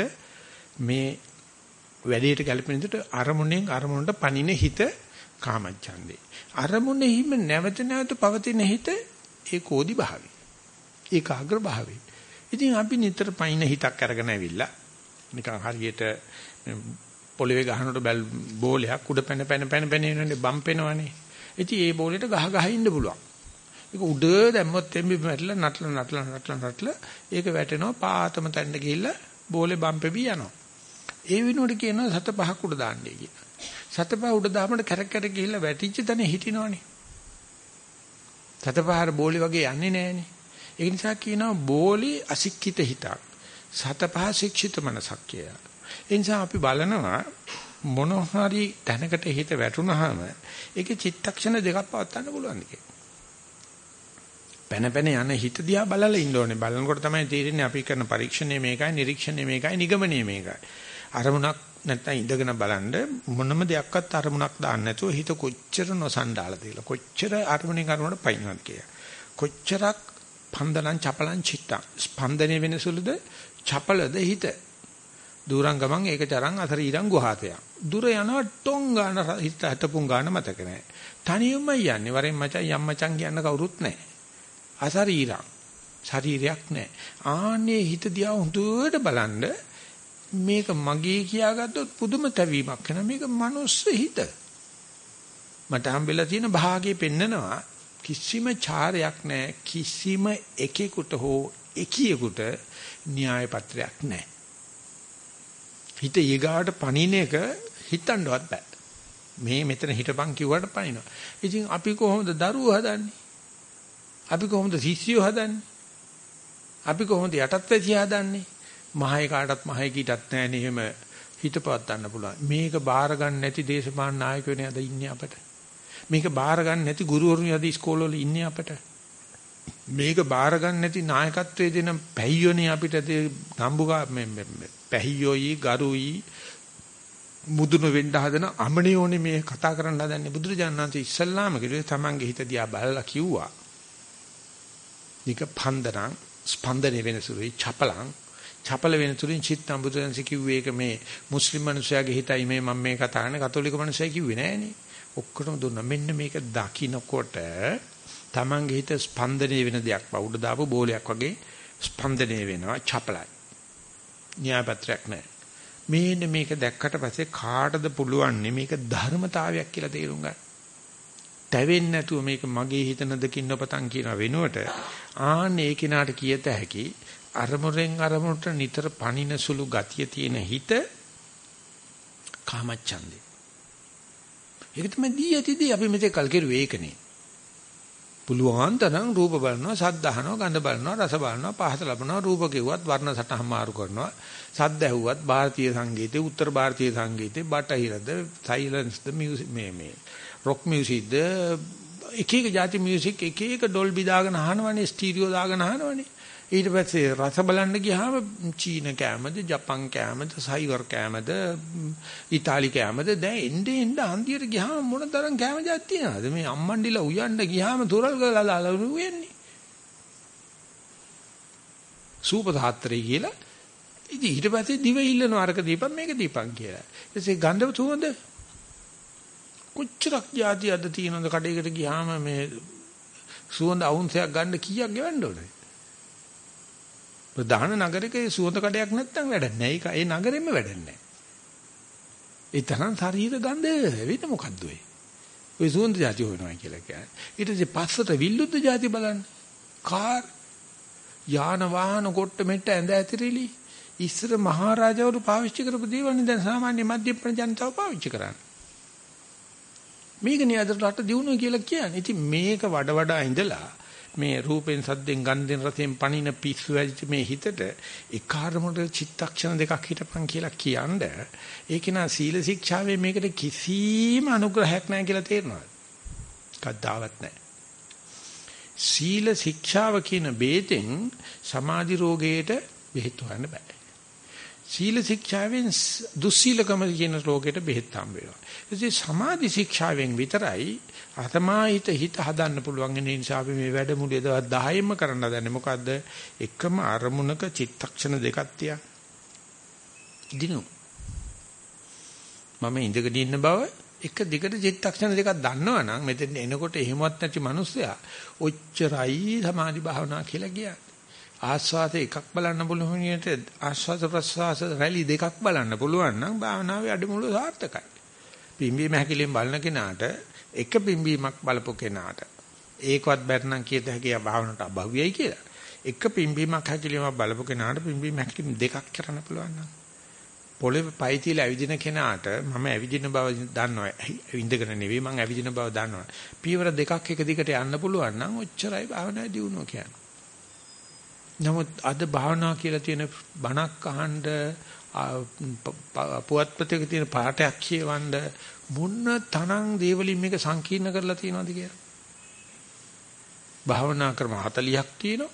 A: මේ වැඩේට ගැලපෙන විදිහට අරමුණෙන් අරමුණට පණින හිත කාමච්ඡන්දේ. අරමුණෙහිම නැවත නැවත පවතින හිත ඒකෝදි භාවි. ඒකාග්‍ර භාවි. ඉතින් අපි නිතර පයින් හිතක් අරගෙන ඇවිල්ලා නිකන් හරියට පොළවේ ගහනකොට බැල් බෝලයක් උඩ පැන පැන පැන පැන එනනේ බම්පෙනවනේ. ඉතින් ඒ බෝලෙට ගහ ගහ ඉන්න පුළුවන්. ඒක උඩ දැම්මොත් එම්බි වැටලා නටලා නටලා නටලා නටලා ඒක වැටෙනවා පාතම තැන්න ගිහිල්ලා බෝලේ බම්පෙවි යනවා. ඒ විනෝඩ කියනවා සත පහක් උඩ දාන්නේ කියලා. සත පහ උඩ දාමඩ කැරක් කැරක් ගිහිල්ලා වැටිච්ච තැන හිටිනවනේ. සත පහර බෝලි වගේ යන්නේ නැහනේ. ඒ නිසා කියනවා බෝලි අසික්කිත හිතක්. සත පහ ශික්ෂිත මනසක් කියලා. ඒ නිසා අපි බලනවා මොන හරි තැනකට හිත වැටුනහම ඒකේ චිත්තක්ෂණ දෙකක් පවත්වන්න පුළුවන් කියලා. පැන පැන යන හිත දිහා බලලා ඉන්න ඕනේ. බලනකොට තමයි තේරෙන්නේ අපි කරන පරීක්ෂණය මේකයි, නිරීක්ෂණය මේකයි, නිගමනය මේකයි. අරමුණක් නැත්තම් ඉඳගෙන බලන්න මොනම දෙයක්වත් අරමුණක් දාන්න නැතුව හිත කොච්චර නොසන්ඩාලද කියලා. කොච්චර අරමුණෙන් අරමුණට පයින්වද කියලා. කොච්චරක් පන්දලං චපලං චිත්තං ස්පන්දනය වෙනසුළුද චපලද හිත. දුරං ගමන් ඒක තරම් අතරීරං ගුහාතය. දුර යනවා ටොං ගාන හිත හතපුන් ගාන මතක නැහැ. තනියම යන්නේ වරෙන් මචං යම් මචං කියන්න කවුරුත් නැහැ. අසරීරං ශරීරයක් නැහැ. ආන්නේ හිත දිහා හුදුවට බලන්න මේක මගේ කියාගත්තොත් පුදුම තැවීමක් වෙනවා. මේක මනුස්ස හිත. මට හම්බෙලා තියෙන භාගයේ පෙන්නනවා කිසිම චාරයක් නැහැ. කිසිම එකෙකුට හෝ එකියෙකුට න්‍යාය පත්‍රයක් නැහැ. හිත ඊගාට පණින එක හිතන්නවත් බෑ. මේ මෙතන හිටපන් කිව්වට පණිනවා. ඉතින් අපි කොහොමද දරුවෝ හදන්නේ? අපි කොහොමද ශිෂ්‍යයෝ හදන්නේ? අපි කොහොමද යටත් වැසිය හදන්නේ? මහේ කාටත් මහේ කීටත් නැහැ නේ එහෙම හිතපවත් ගන්න පුළුවන්. මේක බාර ගන්න නැති දේශපාලන නායකයෝනේ අද ඉන්නේ අපිට. මේක බාර ගන්න නැති ගුරුවරුන් අද ඉස්කෝලවල ඉන්නේ අපිට. මේක බාර ගන්න නැති නායකත්වයේ දෙන පැහියෝනේ අපිට නම්බුකා පැහියෝයි ගරුයි මුදුන වෙන්න හදන අමනියෝනේ මේ කතා කරන්න හදන්නේ බුදුරජාණන් වහන්සේ ඉස්සල්ලාම කිව්වේ තමන්ගේ හිත දිහා බලලා කිව්වා. නික පන්දරං ස්පන්දනේ වෙනසුරුයි චපලං චපල වෙනතුලින් චිත්තම් බුදුරජාණන්සේ කිව්වේ ඒක මේ මුස්ලිම් මිනිසයාගේ හිතයි මේ මම මේ කතා කරන්නේ කතෝලික මිනිසයා කිව්වේ නෑනේ. ඔක්කොටම දුන්නා. මෙන්න මේක දකින්නකොට තමන්ගේ හිත ස්පන්දනය වෙන දෙයක් බවුඩ දාපු බෝලයක් වගේ ස්පන්දනය වෙනවා චපලයි. න්‍යායපත්‍රයක් නැහැ. මේන්න මේක දැක්කට පස්සේ කාටද පුළුවන් මේක ධර්මතාවයක් කියලා තේරුම් ගන්න. තැවෙන්නේ නැතුව මේක මගේ හිත නදකින් ඔපතන් කියන වෙනුවට ආන්න ඒ කෙනාට කියත හැකි අරමුරෙන් අරමුරට නිතර පණින සුළු ගතිය තියෙන හිත කාමච්ඡන්දේ. ඒක තමයි දී ඇතිදී අපි මෙතෙක් කල් කෙරුවේ ඒකනේ. පුළුවන් තරම් රූප බලනවා, ශබ්ද අහනවා, ගන්ධ බලනවා, රස බලනවා, පහස ලබනවා, රූප කෙව්වත් වර්ණ සටහන් මාරු කරනවා. ශබ්ද ඇහුවත් ಭಾರತೀಯ සංගීතයේ, උත්තර ಭಾರತೀಯ සංගීතයේ බටහිරද, සයිලන්ස්ද, මේ මේ රොක් මියුසික්ද එක එක જાති මියුසික් එක එක ඩොල්බි දාගෙන අහනවනේ, ස්ටීරියෝ දාගෙන අහනවනේ. ඊට පස්සේ රස බලන්න ගියාම චීන කෑමද ජපන් කෑමද සයිවර් කෑමද ඉතාලි කෑමද? දැන් එnde එnde හන්දියට ගියාම මොන තරම් කෑම જાත් තියනවද? මේ අම්මන්ඩිලා උයන්න ගියාම තුරල් ගලලා දාලා උයන්නේ සූප තාත්‍රේ කියලා. ඉතින් ඊට පස්සේ දිව ඉල්ලනවා අරක දීපන් මේක දීපන් කියලා. ඊටසේ ගන්ධව සුවඳ කොච්චරක් જાති අද තියෙනවද? කඩේකට ගියාම මේ සුවඳ අවුන්සයක් ගන්න කීයක් ගෙවන්න ඕනේ? ප්‍රධාන නගරයක සුවඳ කඩයක් නැත්තම් වැඩක් නැහැ. ඒක ඒ නගරෙම වැඩක් නැහැ. ඒ තරම් ශරීර ගඳ වෙන මොකද්ද ඔය? ඔය සුවඳ જાති හොයනවා කියලා කියන්නේ. ඊට පස්සේ පස්සට විල්ලුද්ද જાති බලන්න. කාර් යාන වාහන කොට මෙට්ට ඇඳ ඇතිරිලි ඉස්සර මහරජාවරු පාවිච්චි කරපු දේවල් නේ දැන් සාමාන්‍ය මධ්‍යම ජනතාව පාවිච්චි කරන්නේ. මේක නේ අද රට දිනුන කියලා කියන්නේ. ඉතින් මේක වඩ වඩා ඉඳලා මේ රූපෙන් සද්දෙන් ගන්ධෙන් රසෙන් පණින පිස්සු ඇවිත් මේ හිතට ඒකාරමකට චිත්තක්ෂණ දෙකක් හිටපන් කියලා කියන්නේ ඒක නා සීල ශික්ෂාවේ මේකට කිසිම අනුග්‍රහයක් නැහැ කියලා තේරෙනවා. කද්දාවත් නැහැ. සීල ශික්ෂාව කියන බේතෙන් සමාධි රෝගයට බෙහෙත් හොයන්න බෑ. සීල ශික්ෂාවෙන් දුස්සීලකම කියන රෝගයට බෙහෙත් හම්බ වෙනවා. ඉතින් සමාධි ශික්ෂාවෙන් විතරයි අතමාහිත හිත හදන්න පුළුවන් වෙන නිසා අපි මේ වැඩමුළුවේ දවස් 10ෙම කරන්න හදන්නේ මොකද්ද? එකම අරමුණක චිත්තක්ෂණ දෙකක් තියා. දිනු. මම ඉඳගෙන ඉන්න බව එක දිගට චිත්තක්ෂණ දෙකක් දන්නවනම් මෙතෙන් එනකොට එහෙමවත් නැති මිනිස්සයා ඔච්චරයි සමාධි භාවනා කියලා කියන්නේ. ආස්වාද එකක් බලන්න පුළුවන් විදිහට ආස්වාද ප්‍රසවාස රැලි දෙකක් බලන්න පුළුවන් නම් භාවනාවේ අඩමුළු සාර්ථකයි. පිම්බීම හැකිලෙන් බලන කෙනාට එක පිම්බීමක් බලපු කෙනාට ඒකවත් බැරනම් කියත හැකියි භාවනට අභව්‍යයි කියලා. එක පිම්බීමක් හැකිලීමක් බලපු කෙනාට පිම්බීම හැකිලීම දෙකක් කරන්න පුළුවන් නම් පොළවේ පයි තියලා ඇවිදින කෙනාට මම ඇවිදින බව දන්නවා. ඉඳගෙන නෙවෙයි මම ඇවිදින බව දන්නවා. පීවර දෙකක් එක දිගට යන්න පුළුවන් නම් ඔච්චරයි භාවනාවේ දියුණුව කියන්නේ. නමුත් අද භාවනා කියලා තියෙන බණක් අහන්න පුවත්පතක තියෙන පාඩයක් කියවන්න මොන තරම් දේවලින් මේක සංකීර්ණ කරලා තියෙනවද කියලා. භාවනා ක්‍රම 40ක් තියෙනවා.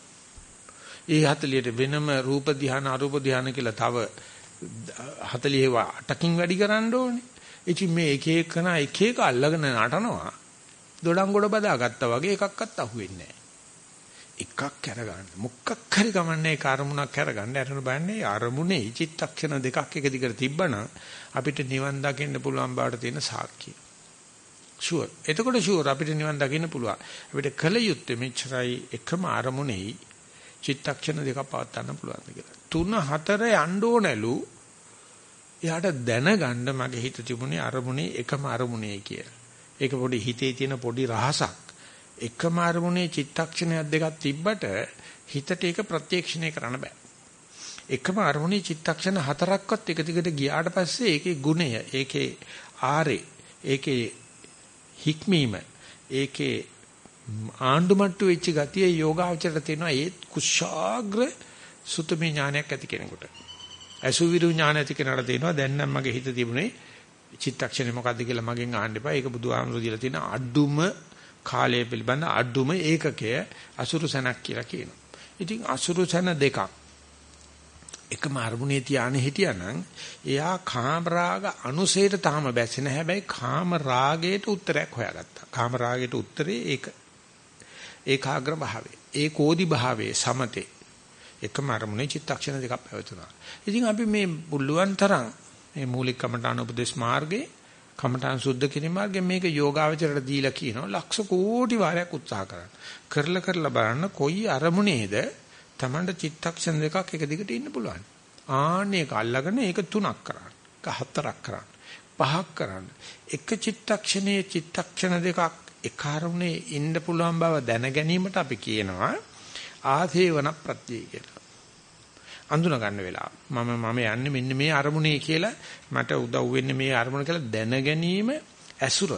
A: ඒ 40ට වෙනම රූප ධානය අරූප ධානය කියලා තව 48කින් වැඩි කරන්න ඕනේ. ඉතින් මේ එක එකන එක එක අල්ලගෙන නටනවා. දොඩම් ගොඩ බදාගත්තා වගේ එකක්වත් අහුවෙන්නේ නැහැ. එකක් අරගන්න. මොකක් හරි ගමන්නේ ඒ අරමුණක් අරගන්න. අරන බන්නේ අරමුණේ චිත්තක්ෂණ දෙකක් එක දිගට තිබ්බනම් අපිට නිවන් දකින්න පුළුවන් බවට තියෙන සාක්ෂිය. ෂුවර්. එතකොට ෂුවර් අපිට නිවන් දකින්න පුළුවන්. අපිට කල යුත්තේ මෙච්චරයි එකම අරමුණේ චිත්තක්ෂණ දෙකක් පවත්වන්න පුළුවන් කියලා. තුන හතර යන්න ඕනලු. එයාට දැනගන්න මගේ හිත තිබුණේ අරමුණේ එකම අරමුණේ කියලා. ඒක පොඩි හිතේ තියෙන පොඩි රහසක්. එකම අරමුණේ චිත්තක්ෂණයක් දෙකක් තිබ්බට හිතට ඒක ප්‍රත්‍යක්ෂණය කරන්න බෑ. එකම අරමුණේ චිත්තක්ෂණ හතරක්වත් එක දිගට ගියාට පස්සේ ඒකේ ගුණය, ඒකේ ආරේ, ඒකේ හික්මීම, ඒකේ ආණ්ඩුමට්ටු වෙච්ච ගතිය යෝගාචරයට තියෙනවා ඒ කුශාග්‍ර සුතමේ ඥානයක් ඇති කෙනෙකුට. අසුවිරු ඥාන ඇති කෙනාට තේනවා දැන් නම් මගේ හිත තිබුණේ චිත්තක්ෂණය මොකද්ද කියලා මගෙන් අහන්න එපා. ඒක බුදුහාමුදුරු දීලා තියෙන අඩුම කාලය පිළිබඳ අඩුම ඒකකය අසුරුසනක් කියලා කියනවා. ඉතින් අසුරුසන දෙකක් එකම අරමුණේ තියානේ හිටියානම් එයා කාම රාග අනුසයට තාම බැස්සේ හැබැයි කාම රාගයට උත්තරයක් හොයාගත්තා. කාම රාගයට උත්තරේ ඒක ඒකාග්‍ර භාවය. ඒකෝදි භාවයේ සමතේ එකම අරමුණේ චිත්තක්ෂණ දෙකක් පැවතුනා. ඉතින් අපි මේ පුළුවන් තරම් මේ මූලික කමඨාන උපදේශ මාර්ගේ කමඨාන් සුද්ධ කිරීම මාර්ගේ මේක යෝගාවචරයට දීලා කියනවා ලක්ෂ කෝටි වාරයක් උත්සාහ කරන්න. කරලා කරලා බලන්න කොයි අරමුණේද Tamanට චිත්තක්ෂණ දෙකක් එක දිගට ඉන්න පුළුවන්. ආන්නේ එක අල්ලගෙන ඒක තුනක් කරන්න. එක හතරක් කරන්න. පහක් කරන්න. එක චිත්තක්ෂණයේ චිත්තක්ෂණ දෙකක් එක අරමුණේ ඉන්න පුළුවන් බව දැන ගැනීමට අපි කියනවා ආසේවන ප්‍රත්‍යය කියලා. අඳුන ගන්න වෙලාව. මම මම යන්නේ මෙන්න මේ අරමුණේ කියලා මට උදව් වෙන්නේ මේ අරමුණ කියලා දැන ගැනීම ඇසුර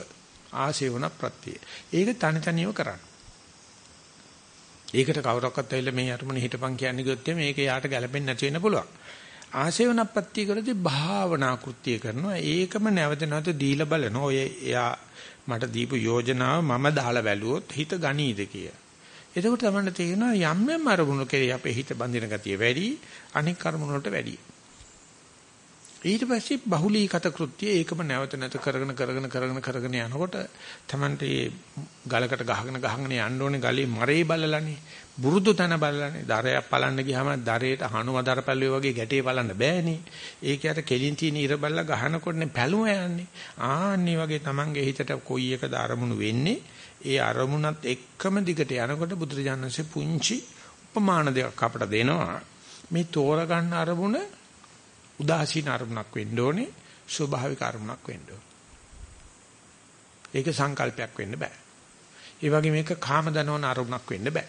A: ආසේවන ප්‍රත්‍යය. ඒක තනි තනියම කරන්න. ඒකට කවුරක්වත් ඇවිල්ලා මේ අරමුණ හිටපන් කියන්නේ කිව්වොත් මේක යාට ගැලපෙන්නේ නැති වෙන්න පුළුවන්. ආසේවනප්පත්ති කරද්දී භාවනා කෘත්‍ය කරනවා. ඒකම නැවත නැවත දීලා බලන ඔය එයා මට දීපු යෝජනාව මම දාලා බැලුවොත් හිත ගනීද කිය. එතකොට තමයි තේරෙනවා යම් යම් අරමුණු කෙරේ අපේ හිත බඳින ගතිය වැඩි අනික් අරමුණු වලට වැඩි. ඊට පස්සේ බහුලීගත කෘත්‍ය ඒකම නැවත නැවත කරගෙන කරගෙන කරගෙන කරගෙන යනකොට Tamante ගලකට ගහගෙන ගහගෙන යන්න ඕනේ ගලේ මරේ බලලානේ. බුරුදු තන බලලානේ. දරයක් පලන්න ගියාම දරේට හනුවදර පැල්ලුවේ වගේ ගැටේ පලන්න බෑනේ. ඒකයට කෙලින් තියෙන ඉර බල්ලා ගහනකොටනේ පැලුම යන්නේ. ආන්නේ වගේ Tamange හිතට කොයි එකද අරමුණු වෙන්නේ? ඒ අරමුණත් එක්කම දිගට යනකොට බුදුරජාණන්සේ පුංචි උපමාන දෙකක් අපට දෙනවා මේ තෝරගන්න අරමුණ උදාසීන අරමුණක් වෙන්න ඕනේ ස්වභාවික අරමුණක් වෙන්න ඕනේ. ඒක සංකල්පයක් වෙන්න බෑ. ඒ වගේ මේක කාම දනවන අරමුණක් වෙන්න බෑ.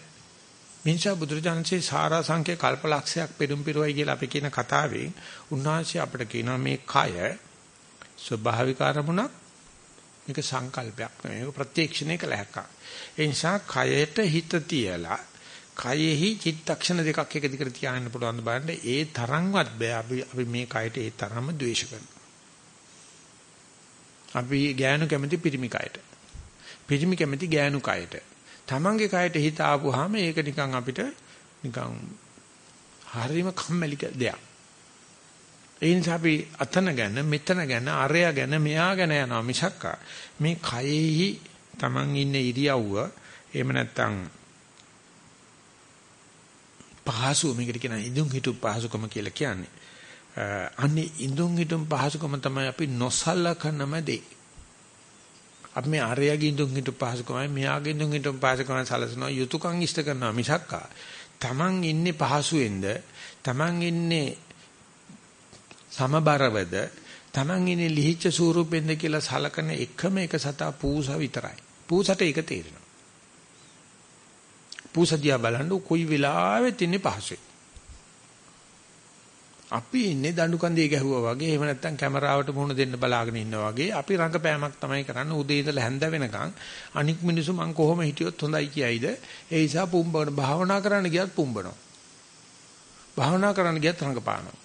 A: මිනිසා බුදුරජාණන්සේ සාරා සංඛ්‍ය කල්පලක්ෂයක් පෙරම් පිරුවයි කියලා අපි කියන කතාවෙන් උන්වහන්සේ අපිට කියනවා මේ කය ස්වභාවික අරමුණක් මේක සංකල්පයක් නෙවෙයි මේක ප්‍රත්‍යක්ෂණය කළ හැකියි. ඒ නිසා කයට හිත තියලා කයෙහි චිත්තක්ෂණ දෙකක් එක දිගට තියාගෙන පුළුවන් බලන්න ඒ තරම්වත් බෑ අපි අපි මේ කයට ඒ තරම්ම ද්වේෂ කරනවා. අපි ගෑනු කැමති පිරිමි කයට. පිරිමි කැමති ගෑනු කයට. Tamange කයට හිත ආපුවාම ඒක නිකන් අපිට නිකන් හරීම කම්මැලි දෙයක්. ඒ නිසා අපි අතන ගැන මෙතන ගැන අරය ගැන මෙයා ගැන යනවා මිසක් මේ කයෙහි Taman ඉන්න ඉරියව්ව එහෙම නැත්නම් පහසුව මේකට කියන ඉදුම් හිටු පහසුකම කියලා කියන්නේ. අන්නේ ඉදුම් හිටුම් පහසුකම තමයි අපි නොසලකනම දේ. අපි මේ ආර්යගේ ඉදුම් හිටු පහසුකමයි මෙයාගේ ඉදුම් හිටු පහසුකමයි සලසනවා යුතුයකම් ඉෂ්ට කරනවා මිසක්කා. Taman ඉන්නේ පහසුවෙන්ද Taman ඉන්නේ සමබරවද Taman ඉන්නේ ලිහිච්ඡ ස්වරූපෙන්ද කියලා සලකන එකම එක සතා පූසා විතරයි. පූසට ඒක තේරෙනවා. පූසදියා බලන්න කොයි වෙලාවෙත් ඉන්නේ පහසුයි. අපි ඉන්නේ දඬු කන්දේ ගැහුවා වගේ එහෙම නැත්නම් කැමරාවට මුහුණ දෙන්න බලාගෙන ඉන්නවා වගේ අපි රංගපෑමක් තමයි කරන්නේ උදේ ඉඳලා හැන්ද වෙනකන් අනික් මිනිස්සු මං කොහොම හිටියොත් හොඳයි කියයිද ඒ නිසා පුම්බන භාවනා කරන්න ගියත් පුම්බනවා භාවනා කරන්න ගියත් රංගපානවා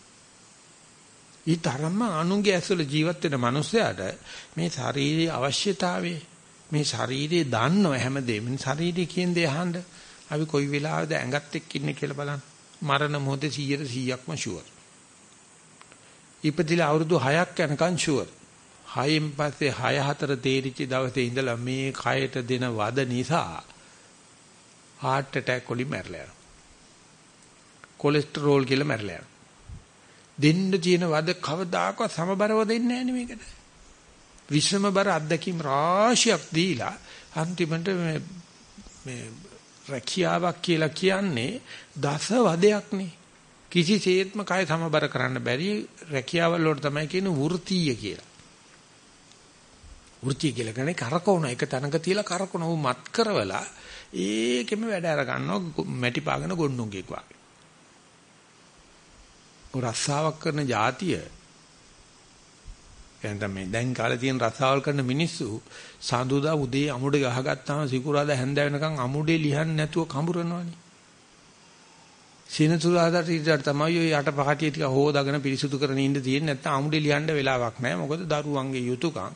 A: ඊ තරම්ම අනුන්ගේ ඇසල ජීවත් වෙන මිනිසයාට මේ ශාරීරික අවශ්‍යතාවයේ මේ ශරීරයේ දන්නව හැමදේම ශරීරය කියන දේ අහන්න අපි කොයි වෙලාවද ඇඟත් එක්ක ඉන්නේ කියලා බලන්න. මරණ මොහොතේ 100ට 100ක්ම ෂුවර්. ඉපදිලා අවුරුදු 6ක් යනකම් ෂුවර්. 6න් පස්සේ 6 4 තේරිච්ච දවසේ ඉඳලා මේ කයට දෙන වද නිසා heart attack වලින් මැරලා යනවා. කොලෙස්ටරෝල් කියලා මැරලා යනවා. දෙන්න තියෙන වද කවදාකවත් සමබරව දෙන්නේ නැහැ මේකට. විශ්වම බර අත්දැකීම් රාශියක් දීලා අන්තිමට මේ මේ රැකියාවක් කියලා කියන්නේ දස වදයක්නේ. කිසිසේත්ම කය සමබර කරන්න බැරි රැකියාවල් වලට තමයි කියන වෘත්තීය කියලා. වෘත්තීය කියලා කියන්නේ කරකවන එක තැනක තියලා කරකවන උ මත් කරවලා ඒකෙම වැඩ අර ගන්නවා මැටි පාගන ගොන්නුන්ගෙක් වගේ. රස්සාවක් කරන જાතිය. එහෙනම් මේ දැන් කාලේ තියෙන රස්සාවල් කරන මිනිස්සු සඳුදා උදේ අමුඩේ ගහගත්තාම සිකුරාදා හැන්ද වෙනකන් අමුඩේ ලියන්නේ නැතුව කඹරනවනේ. සීනසුරාදාට ඊට තමයි ඔය යට පහටිය ටික හොදාගෙන පිරිසුදු කරගෙන ඉන්න තියෙන්නේ. නැත්නම් අමුඩේ ලියන්න වෙලාවක් නැහැ. මොකද දරුවන්ගේ යුතුයකම්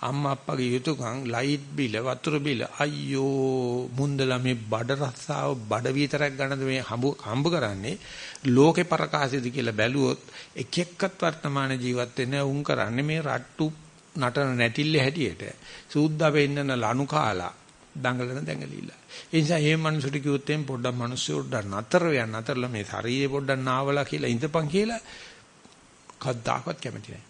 A: අම්මා අප්පගේ යුතුයකම් ලයිට් බිල වතුර බිල අයියෝ මුන්දලා මේ බඩ රස්සාව බඩ විතරක් ගන්නද මේ හම්බ හම්බ කරන්නේ? ලෝකේ පරකාසෙද කියලා බැලුවොත් එක එක්කත් වර්තමාන ජීවත් වෙන උන් කරන්නේ මේ රට්ටු නටන නැටිල්ල හැටියට. සූද්දා වෙන්නන ලනු කාලා දඟලන දැඟලිලා ඒ නිසා මේ මනුස්සට කිව්වොත් එම් පොඩ්ඩක් මිනිස්සුන්ට නතර වෙන්න නතරලා මේ ශරීරේ පොඩ්ඩක් නාවලා කියලා ඉඳපන් කියලා කද්දාකවත් කැමති නැහැ.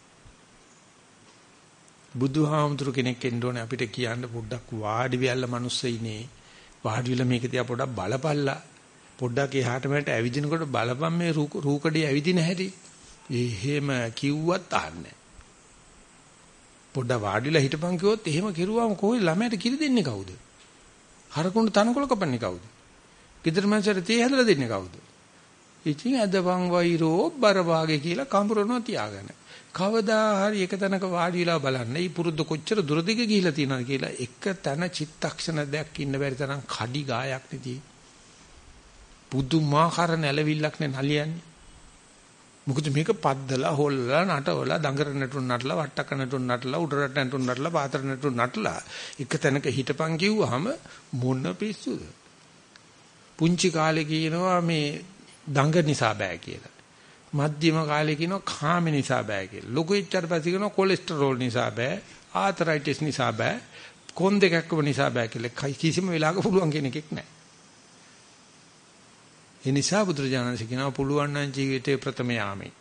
A: බුදුහාමුදුරු කෙනෙක් එන්න ඕනේ අපිට කියන්න පොඩ්ඩක් වාඩි වෙල්ල මිනිස්සෙයිනේ. වාඩි වෙලා මේක තියා පොඩ්ඩක් බලපල්ලා. පොඩ්ඩක් එහාට මෙහාට ඇවිදිනකොට බලපන් මේ රූකඩේ ඇවිදින හැටි. එහෙම කිව්වත් අහන්නේ පොඩ්ඩක් වාඩිලා හිටපන් කිව්වොත් එහෙම කිරුවාම කොහේ ළමයට කිරි දෙන්නේ කවුද? හරකුණු තනකොළ කපන්නේ කවුද? ගෙදර මනසට තේ හැදලා දෙන්නේ කවුද? ඉතින් අදපන් වෛරෝ බරභාගේ කියලා කඹරනවා තියාගෙන. කවදා හරි එක තැනක වාඩි වෙලා බලන්න. මේ පුරුද්ද කොච්චර දුරදිග ගිහිලා තියෙනවද කියලා එක තැන චිත්තක්ෂණ දෙයක් ඉන්න බැරි තරම් කඩි ගායක් නෙදී. පුදුමාකාර නැලවිල්ලක් නේ නලියන්නේ. මොකද මේක පද්දලා හොල්ලා නටවලා දඟර නටුන් නටලා වට්ටක නටුන් නටලා උඩරට නටුන් නටලා පාතර නටුන් නටලා එක තැනක හිටපන් කිව්වහම මොන පිස්සුද පුංචි කාලේ කියනවා මේ දඟ නිසා බෑ කියලා මධ්‍යම කාලේ කියනවා කාම නිසා බෑ කියලා ලොකු ඉච්ඡර පස්සේ කියනවා කොලෙස්ටරෝල් නිසා බෑ ආතරයිටිස් නිසා බෑ කොන් දෙකක්ම නිසා බෑ කියලා කිසිම වෙලාවක පුළුවන් කෙනෙක් නැහැ ඒ නිසා බුදුරජාණන් කියනවා පුළුවන් නම් ජීවිතේ ප්‍රථම යාමේ.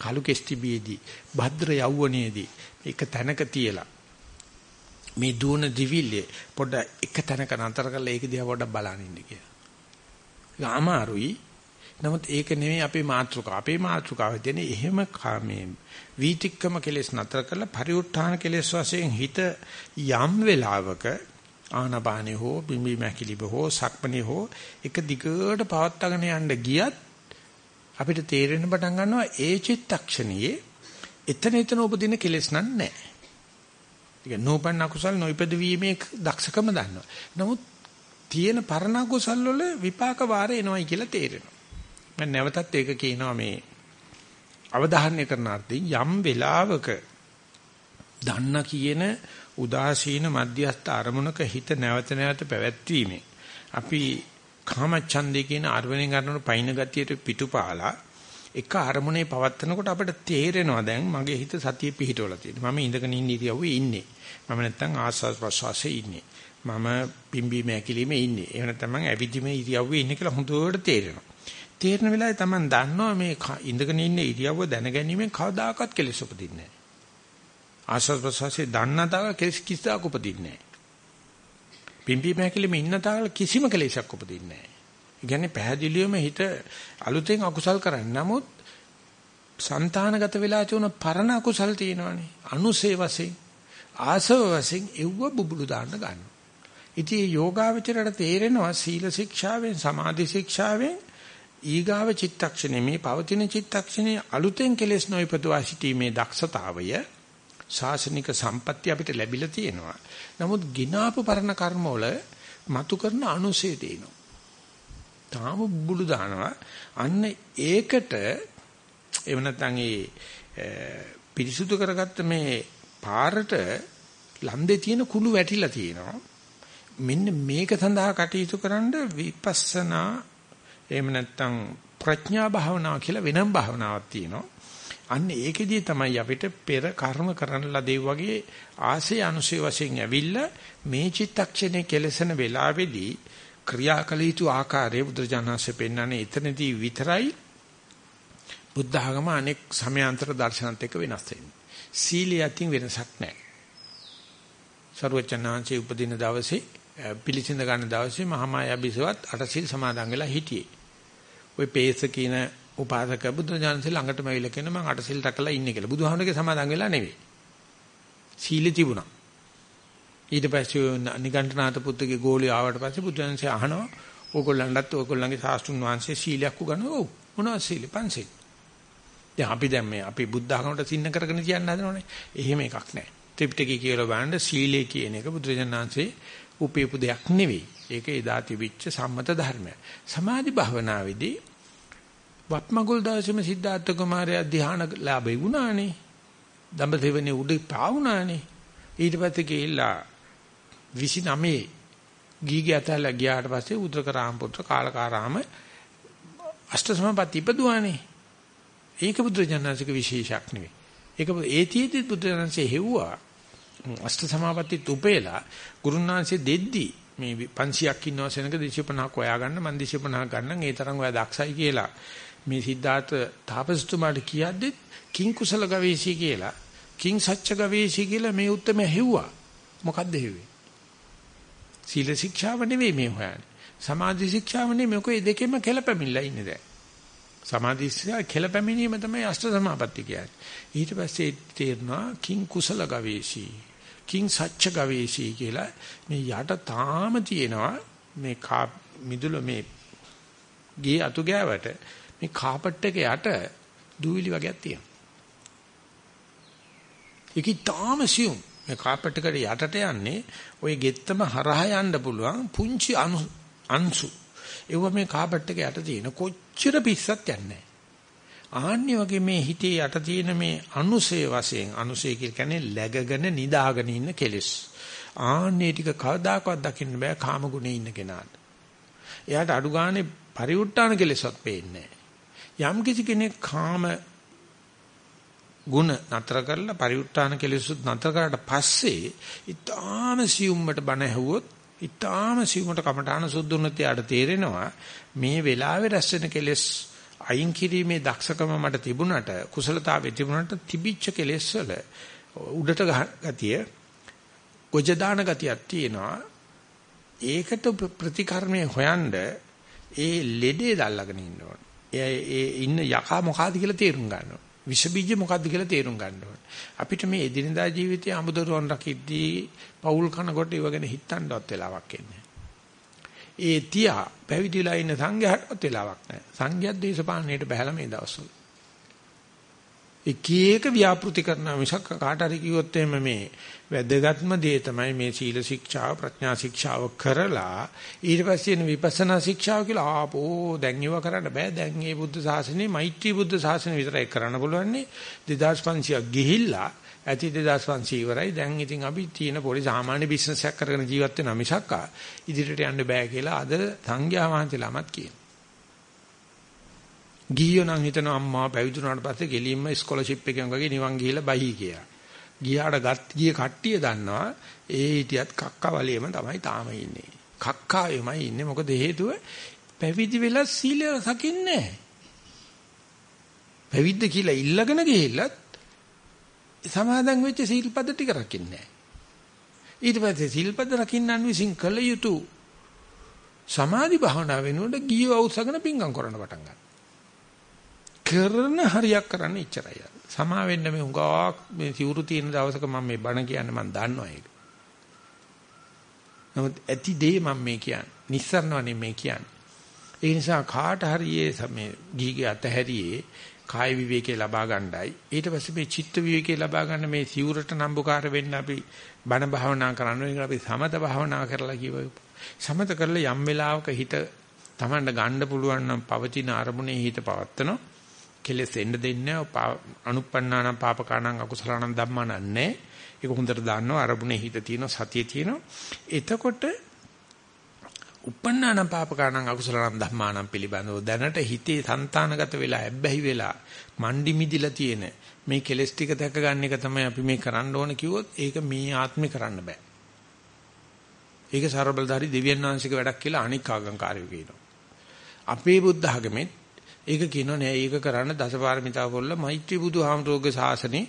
A: කලු කෙස්ටිබීදී භද්‍ර යවුවනේදී එක තැනක තියලා මේ දුවන දිවිල්ලේ පොඩ එක තැනක නතර කරලා ඒක දිහා පොඩක් බලන්න ඉන්න කියලා. ඒක අමාරුයි. නමුත් ඒක නෙමෙයි අපේ මාතෘකාව. අපේ මාතෘකාව දෙන්නේ එහෙම කාමේ වීතික්කම කෙලෙස් නතර කරලා පරිඋත්ථාන කෙලෙස් වශයෙන් හිත යම් වෙලාවක ආනපානේ හෝ බිම්බි මැකිලිබ හෝ සක්මණේ හෝ එක දිගට පවත්වාගෙන යන්න ගියත් අපිට තේරෙන්න පටන් ගන්නවා ඒ චිත්තක්ෂණයේ එතන එතන උපදින කෙලෙස් නෑ. ඒක නෝපන්න අකුසල් නොයිපද වීමේ දක්ෂකම දන්නවා. නමුත් තියෙන පරණ අකුසල් වල විපාක වාරය එනවයි කියලා තේරෙනවා. මම නැවතත් ඒක කියනවා මේ අවධාරණය කරන අර්ථයෙන් යම් වෙලාවක දන්න කියන උදාසීන මධ්‍යස්ථ අරමුණක හිත නැවත නැවත පැවැත්වීමෙන් අපි කාමච්ඡන්දේ කියන අරමුණෙන් ගන්නන පයින් ගතියට පිටුපාලා එක අරමුණේ පවත්නකොට අපිට තේරෙනවා දැන් මගේ හිත සතිය පිහිටවලා තියෙනවා. මම ඉඳගෙන ඉන්න ඉරියව්වේ ඉන්නේ. මම නැත්තම් ආස්වාද ප්‍රසවාසයේ ඉන්නේ. මම පිම්බීම ඇකිලිමේ ඉන්නේ. එහෙම නැත්නම් මම ඇවිදිමේ ඉරියව්වේ ඉන්නේ කියලා හොඳට තේරෙනවා. තේරෙන වෙලාවේ Taman දන්නවා මේ ඉඳගෙන ඉන්න ඉරියව්ව දැනගැනීමෙන් කවදාකවත් කෙලෙස් උපදින්නේ නැහැ. ආශ්වාස ප්‍රශ්වාසයේ දන්නා තාවල කෙලෙස් කිසිදාක උපදින්නේ නැහැ. පිම්බීම හැකිලිම ඉන්න තාවල කිසිම කෙලෙසක් උපදින්නේ නැහැ. ඒ කියන්නේ පැහැදිලිවම හිත අලුතෙන් අකුසල් කරන්නේ. නමුත් సంతානගත වෙලා තියෙන පරණ අකුසල් තියෙනවනේ. අනුසේ වශයෙන් ආසව වශයෙන් එව්ව බුබුලු දාන්න ගන්නවා. ඉතින් යෝගාවචරයට තේරෙනවා සීල ශික්ෂාවෙන් සමාධි ශික්ෂාවෙන් ඊගාව චිත්තක්ෂණේ මේ පවතින චිත්තක්ෂණේ අලුතෙන් කෙලෙස් නොයිපදවා සිටීමේ දක්ෂතාවය ශාසනික සම්පatti අපිට ලැබිලා තියෙනවා. නමුත් ගිනාපු පරණ කර්මවල මතු කරන අනුසය තියෙනවා. තාම බුළු දානවා. අන්න ඒකට එව නැත්නම් ඒ පිරිසුදු කරගත්ත මේ පාරට ලන්දේ තියෙන කුණු වැටිලා තියෙනවා. මෙන්න මේක සඳහා කටයුතු කරන්න විපස්සනා එහෙම නැත්නම් ප්‍රඥා භාවනාව කියලා වෙනම භාවනාවක් තියෙනවා. අන්න ඒකෙදී තමයි අපිට පෙර කර්ම කරන ලදේ වගේ ආසේ අනුසේ වශයෙන් ඇවිල්ලා මේ චිත්තක්ෂණේ කෙලසන වෙලාවේදී ක්‍රියාකල යුතු ආකාරය බුදුරජාණන්සේ පෙන්වන්නේ එතනදී විතරයි බුද්ධ ආගම අනෙක් සමයාන්තර දර්ශනත් එක්ක වෙනස් වෙන්නේ. සීලිය අතින් වෙනසක් නැහැ. සරුවචනාංශයේ උපදින දවසේ පිළිසිඳ ගන්න දවසේ මහාමායා බිසවත් අටසිල් සමාදන් වෙලා හිටියේ. ওই පේස කියන උපාසක බුදුජානක ළඟටම ඇවිල්ලා කියන මම අටසිල් රැකලා ඉන්නේ කියලා. බුදුහාමුදුරගේ සමාදන් වෙලා නෙවෙයි. සීල තිබුණා. ඊට පස්සේ නිගණ්ඨනාත පුත්‍රගේ ගෝලිය ආවට පස්සේ බුදුන්සේ අහනවා ඕගොල්ලන්ටත් ඕගොල්ලන්ගේ සාස්තුන් වහන්සේ සීලයක් උගන්වනවා. ඔව් මොනවද සීල? පන්සිල්. දැන් අපි දැන් මේ අපි බුද්ධ ධර්මයට සින්න කරගෙන කියන්න හදනවනේ. එහෙම එකක් නැහැ. ත්‍රිපිටකය කියලා බලන්න සීලය කියන එක බුදුරජාණන්සේ උපේපු දෙයක් නෙවෙයි. ඒක එදා තිබිච්ච සම්මත ධර්මයක්. සමාධි භාවනාවේදී වත්මගුල් දවසේම සිද්ධාර්ථ කුමාරයා ධ්‍යාන ලාභේ වුණානේ. දඹදෙවනේ උඩ පාවුණානේ. ඊට පස්සේ ගිහිල්ලා 29 ගීගේ අතහැලා ගියාට පස්සේ උද්දකරාම පුත්‍ර කාලකාරාම අෂ්ටසමපති ඉපදුවානේ. ඒක බුදුරජාණන්සේක විශේෂයක් නෙවෙයි. ඒක ඒතියෙදි බුදුරජාණන්සේ හෙව්වා අෂ්ට සමාපත්තිත් උපේලා ගුරුනාංශයේ දෙද්දි මේ 500ක් ඉන්නවා සෙනඟ 250ක් හොයා ගන්න මන් 250ක් ගන්නම් ඒ තරම් ඔයා දක්ෂයි කියලා. මේ සිද්ධාර්ථ තාපසතුමාට කියද්දි කිං කුසල ගවේෂී කියලා කිං සච්ච ගවේෂී කියලා මේ උත්තරම හෙව්වා. මොකද්ද හෙව්වේ? සීල ශික්ෂාව නෙවෙයි මේ හොයන්නේ. සමාධි ශික්ෂාව නෙවෙයි මොකද මේ දෙකෙම කෙලපැමිණලා ඉන්නේ දැන්. සමාධි ශික්ෂා කෙලපැමිණීම තමයි අෂ්ට සමාපatti කියන්නේ. ඊට පස්සේ තේරෙනවා කිං කුසල ගවේෂී. කිං සච්ච ගවේෂී කියලා මේ යට තාම තියෙනවා මේ කා මිදුල මේ ගේ අතු ගෑවට මේ කාපට් එක යට දූවිලි වගේක් තියෙනවා. ඒක තාම සියුම් මේ කාපට් එකට යටට යන්නේ ওই ගෙත්තම හරහා යන්න පුළුවන් පුංචි අංශු. ඒව මේ කාපට් එක යට තියෙන කොච්චර පිස්සක් යන්නේ ආන්නේ වගේ මේ හිතේ යට තියෙන මේ අනුසය වශයෙන් අනුසය කියන්නේ läගගෙන නිදාගෙන ඉන්න කෙලෙස්. ආන්නේ ටික කවදාකවත් දකින්න බෑ කාම ගුණේ ඉන්න කෙනාට. එයාට අඩු ගානේ පරිඋත් ทาน කෙලෙසවත් පේන්නේ යම් කිසි කෙනෙක් කාම ගුණ නතර කරලා පරිඋත් ทาน කෙලෙසුත් නතර කරාට පස්සේ ඊටාම සියුම්මට බණ ඇහුවොත් ඊටාම සියුම්මට කමඨාන සුද්ධුනත් යාට තේරෙනවා මේ වෙලාවේ රැස් වෙන කෙලෙස් අයින් කිරීමේ දක්ෂකම මට තිබුණට කුසලතාවෙ තිබුණට තිබිච්ච කෙලෙස් වල උඩට ගතිය ගොජ දාන ගතියක් තියෙනවා ඒකට ප්‍රතිකර්මයේ හොයනද ඒ ලෙඩේ දැල්ලාගෙන ඉන්න ඕන. ඒ ඒ ඉන්න යකා මොකಾದ කියලා තේරුම් ගන්න ඕන. විෂ බීජ මොකද්ද කියලා තේරුම් ගන්න ඕන. අපිට මේ එදිනදා ජීවිතයේ අමුදරුවන් රකිද්දී පෞල් කන කොට ඒව ගැන හිතන්නවත් වෙලාවක් එන්නේ ඒ තියා පැවිදිලා ඉන්න සංඝයාටවත් වෙලාවක් නැහැ. සංඝයා දේශපාලනයට බහැලා මේ දවස්වල. එක එක ව්‍යාපෘති කරන මිසක් කාට හරි කිව්වොත් එහෙම මේ වැදගත්ම දේ තමයි මේ සීල ශික්ෂාව ප්‍රඥා ශික්ෂාව කරලා ඊට පස්සේ එන විපස්සනා ශික්ෂාව කියලා ආපෝ දැන් ඒව කරන්න බෑ දැන් මේ බුද්ධ ශාසනේ මෛත්‍රී බුද්ධ ශාසනය විතරයි කරන්න පුළුවන් 2500ක් ගිහිල්ලා ඇති 2500 ඉවරයි. දැන් ඉතින් අපි තියෙන පොඩි සාමාන්‍ය බිස්නස් එකක් කරගෙන ජීවත් වෙනා මිසක් ඉදිරියට යන්න බෑ කියලා අද සංඝයා වහන්සේලාමත් කියනවා. ගියෝ නම් හිතන අම්මා පැවිදුණාට පස්සේ ගෙලින්ම ස්කෝලර්ෂිප් එකෙන් වගේ නිවන් ගිහිල්ලා බහි කියලා. ගියාට ගත් ගිය කට්ටිය දන්නවා ඒ හිටියත් කක්කවලියම තමයි තාම ඉන්නේ. කක්කාවෙමයි ඉන්නේ මොකද හේතුව පැවිදි වෙලා සීලය රකින්නේ පැවිද්ද කියලා ඉල්ලගෙන ගිහිල්ලත් සමාදන් වෙච්ච සීල්පද ටික රකින්නේ නැහැ. ඊට පස්සේ සීල්පද රකින්නන් විසින් කළ යුතු සමාධි භාවනා වෙනුවට ගියව අවශ්‍යගෙන පිංගම් කරන්න පටන් ගන්නවා. කරන හරියක් කරන්න ඉච්චරයි. සමා වෙන්න මේ හුඟක් මේ සිවුරු තියෙන දවසක මම මේ බණ කියන්නේ මම දන්නවා ඒක. නමුත් ඇති දේ මම මේ කියන්නේ. නිස්සරණවනේ මේ කියන්නේ. ඒ නිසා කාට හරියේ මේ ගීගේ අතහැරියේ කාය විවේකේ ලබා ගන්නයි. ඊට පස්සේ මේ චිත්ත විවේකේ ලබා ගන්න මේ සිවුරට නම්බුකාර වෙන්න අපි බණ භාවනා කරනවා ඒක අපි සමත භාවනා කරලා කියව. සමත කරලා යම් වෙලාවක හිත Tamanda ගන්න පුළුවන් නම් පවතින අරමුණේ හිත පවත්තනවා කෙලෙස් එන්න දෙන්නේ අනුප්පන්නානම් පාපකානම් අකුසලානම් ධම්මානම් නැහැ. ඒක හොඳට දන්නවා. අරමුණේ හිත තියෙනවා. සතිය තියෙනවා. එතකොට uppannāනම් පාපකාණං අකුසලණං ධම්මාණං පිළිබඳව දැනට හිතේ సంతానගත වෙලා ඇබ්බැහි වෙලා මණ්ඩි මිදිලා තියෙන මේ කෙලෙස් ටික දැක ගන්න එක තමයි අපි මේ කරන්න ඕන කිව්වොත් ඒක මේ ආත්මේ කරන්න බෑ. ඒක ਸਰබලධාරි දෙවියන් වහන්සේක වැඩක් කියලා අනික් ආගම්කාරයෝ කියනවා. අපේ බුද්ධ ආගමෙත් ඒක කියනවා නෑ ඒක කරන්න දසපාරමිතා වල මෛත්‍රී බුදුහාමරෝගේ ශාසනේ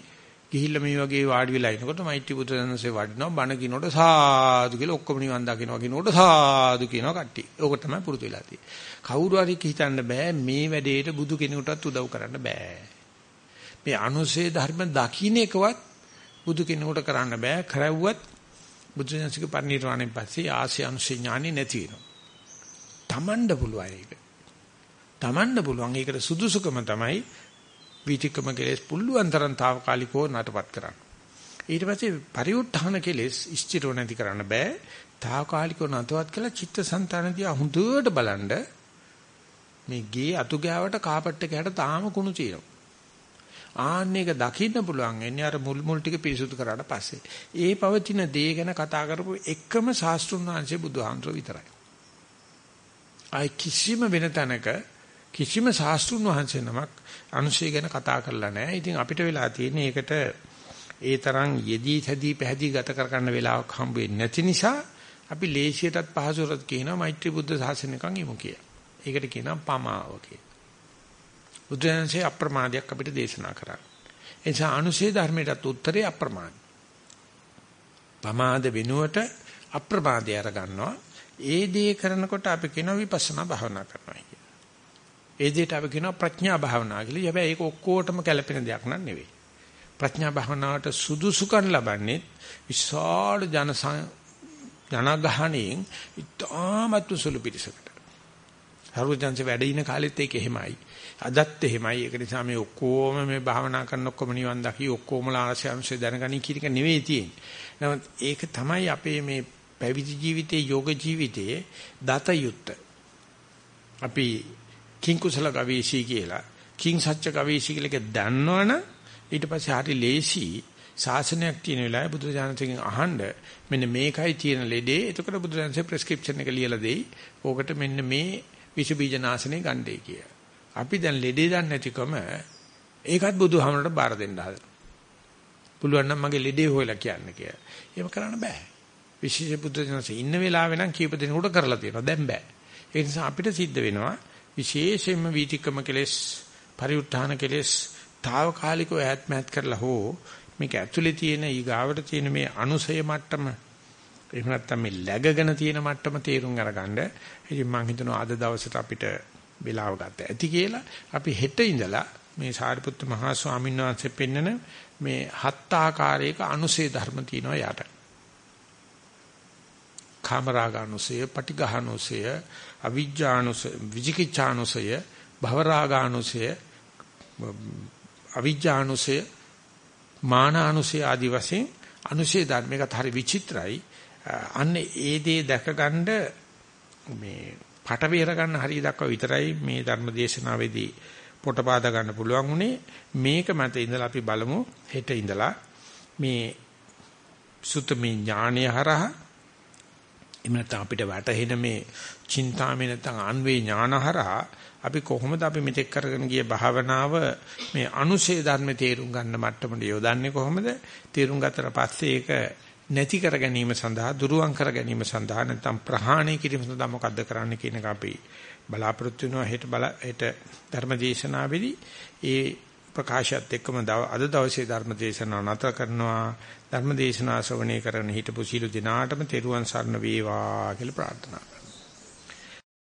A: ගිහිල්ලා මේ වගේ වාඩි වෙලා ඉනකොට මෛත්‍රී බුදුරජාණන්සේ වඩිනවා බණ කිනකොට සාදු කියලා ඔක්කොම නිවන් දකින්නවා කිනකොට සාදු කියනවා කට්ටිය. ඕක තමයි පුරුදු වෙලා තියෙන්නේ. කවුරු හරි හිතන්න බෑ මේ වැඩේට බුදු කෙනෙකුටත් උදව් කරන්න බෑ. මේ අනුසේ ධර්ම දකින්න එකවත් බුදු කෙනෙකුට කරන්න බෑ. කරවුවත් බුදුසසුක පරිනිර්වාණයෙන් පස්සේ ආසි අනුසේ ඥානෙ නැති වෙනවා. තමන්ඩ පුළුවන් ඒක. තමන්ඩ පුළුවන් ඒකට සුදුසුකම තමයි වීතිකම කෙලෙස් පුළුවන් තරම් తాවකාලිකව නටපත් කරන්න. ඊට පස්සේ පරිඋත්ථාන කෙලෙස් ස්ථිරව නැති කරන්න බෑ. తాවකාලිකව නටවත් කළා චිත්තසංතානදී හුදුවට බලන්න මේ ගේ අතු ගෑවට කාපට් එකකට තාම කුණු තියෙනවා. ආන්න එක දකින්න පුළුවන් එන්නේ අර මුල් මුල් ටික පිරිසුදු කරාට පස්සේ. ඒ පවතින දේ ගැන කතා කරපු එකම ශාස්ත්‍රුන් වහන්සේ බුදුහාමුදුර විතරයි. ආයි කිසිම වෙන තැනක කිසිම ශාස්ත්‍රුන් වහන්සේ නමක් අනුශය ගැන කතා කරලා නැහැ. ඉතින් අපිට වෙලා තියෙන්නේ ඒකට ඒ තරම් යෙදී තැදී පැහැදී ගත කර ගන්න වෙලාවක් හම්බ වෙන්නේ නැති නිසා අපි ලේසියටත් පහසුරත් කියනවා මෛත්‍රී බුද්ධ ශාසනයකන් ඉමු කියලා. ඒකට කියනවා පමාව කියලා. බුදුරජාණන්සේ අප්‍රමාදයක් අපිට දේශනා කරා. ඒ නිසා අනුශේ ධර්මයටත් උත්තරේ අප්‍රමාද. පමාද වෙනුවට අප්‍රමාදය අර ගන්නවා. ඒ දේ කරනකොට අපි කියනවා විපස්සනා භාවනා කරනවා කියලා. ඒ දෙයට අපි කියනවා ප්‍රඥා භාවනා කියලා. හැබැයි ඒක ඔක්කොටම කැළපෙන දෙයක් නන් නෙවෙයි. ප්‍රඥා භාවනාවට සුදුසුකම් ලබන්නේ විශාල ජන ජනගහණයෙන් ඉතාමත් සුළු පිරිසකට. හරුවචන්ස වැඩ ඉන කාලෙත් ඒක එහෙමයි. අදත් එහෙමයි. ඒක නිසා මේ ඔක්කොම මේ භාවනා කරන ඔක්කොම නිවන් දකි ඔක්කොම ආශයන්සේ දැනගනි කියන එක නෙවෙයි තියෙන්නේ. නමුත් ඒක තමයි අපේ මේ පැවිදි ජීවිතයේ යෝග ජීවිතයේ දත යුත්ත. අපි කිං කුසල ගවේෂී කියලා කිං සත්‍ය ගවේෂී කියලා දන්නවනම් ඊට පස්සේ හරි ලේසි ශාසනයක් තියෙන වෙලාවේ බුදුරජාණන්සේගෙන් අහන්න මෙන්න මේකයි තියෙන ලෙඩේ එතකොට බුදුරජාණන්සේ ප්‍රෙස්ක්‍රිප්ෂන් එක ලියලා දෙයි. ඕකට මෙන්න මේ විස බීජ නාශනේ ගන්නයි කිය. අපි දැන් ලෙඩේ දන්නේ නැතිකම ඒකත් බුදුහාමරට බාර දෙන්න හදනවා. පුළුවන් නම් මගේ ලෙඩේ හොයලා කියන්න කියලා. ඒක කරන්න බෑ. විශේෂ බුදුරජාණන්සේ ඉන්න වෙලාවෙ නම් කීප දෙනෙකුට කරලා තියෙනවා. දැන් බෑ. ඒ නිසා අපිට සිද්ධ වෙනවා විශේෂයෙන්ම වීතික්‍රම කෙලෙස්, පරිඋත්ථාන කෙලෙස් తాවකාලිකව ඈත් මෑත් කරලා හෝ මේක ඇතුලේ තියෙන ඊගාවට තියෙන මේ අනුසය මට්ටම එහෙම නැත්නම් මේ läගගෙන තියෙන මට්ටම තේරුම් අරගන්න. ඉතින් මම හිතනවා අද දවසට අපිට වෙලාව ගත ඇති කියලා අපි හෙට ඉඳලා මේ සාරිපුත්ත මහා ස්වාමීන් වහන්සේ පෙන්නන මේ හත් ආකාරයක අනුසය ධර්ම තියෙනවා යට. කාමරාගානුසය, පටිඝානුසය, අවිජ්ජානුසය, විචිකිච්ඡානුසය, භවරාගානුසය, අවිජ්ජානුසය මානානුසය ආදි වශයෙන් අනුසය ධර්මයකට හරි විචිත්‍රයි. අන්න ඒ දේ දැකගන්න මේ පට වේර ගන්න හරිය දක්වා විතරයි මේ ධර්ම දේශනාවේදී පොටපාද ගන්න පුළුවන් උනේ මේක මත ඉඳලා අපි බලමු. හෙට ඉඳලා මේ සුතමේ ඥානය හරහා එහෙම නැත්නම් අපිට වැටහෙන මේ චින්තාමේ නැත්නම් අන්වේ ඥාන හරහා අපි කොහොමද අපි මෙතෙක් කරගෙන ගිය භාවනාව මේ අනුශේ ධර්ම තේරුම් ගන්න මට්ටමට යොදන්නේ කොහොමද? තේරුම් ගත්තට පස්සේ ඒක නැති කර ගැනීම සඳහා දුරුවන් කර ගැනීම සඳහා නැත්නම් ප්‍රහාණය කිරීම සඳහා මොකද්ද කරන්න කියන එක අපි බලාපොරොත්තු වෙනවා. හෙට බල හෙට ධර්මදේශනාවේදී ඒ ප්‍රකාශයත් එක්කම අද දවසේ ධර්මදේශනාව නතර කරනවා. ධර්මදේශනා ශ්‍රවණය කරන හිටපු සීල දිනාටම තෙරුවන් සරණ වේවා කියලා ප්‍රාර්ථනා කරනවා.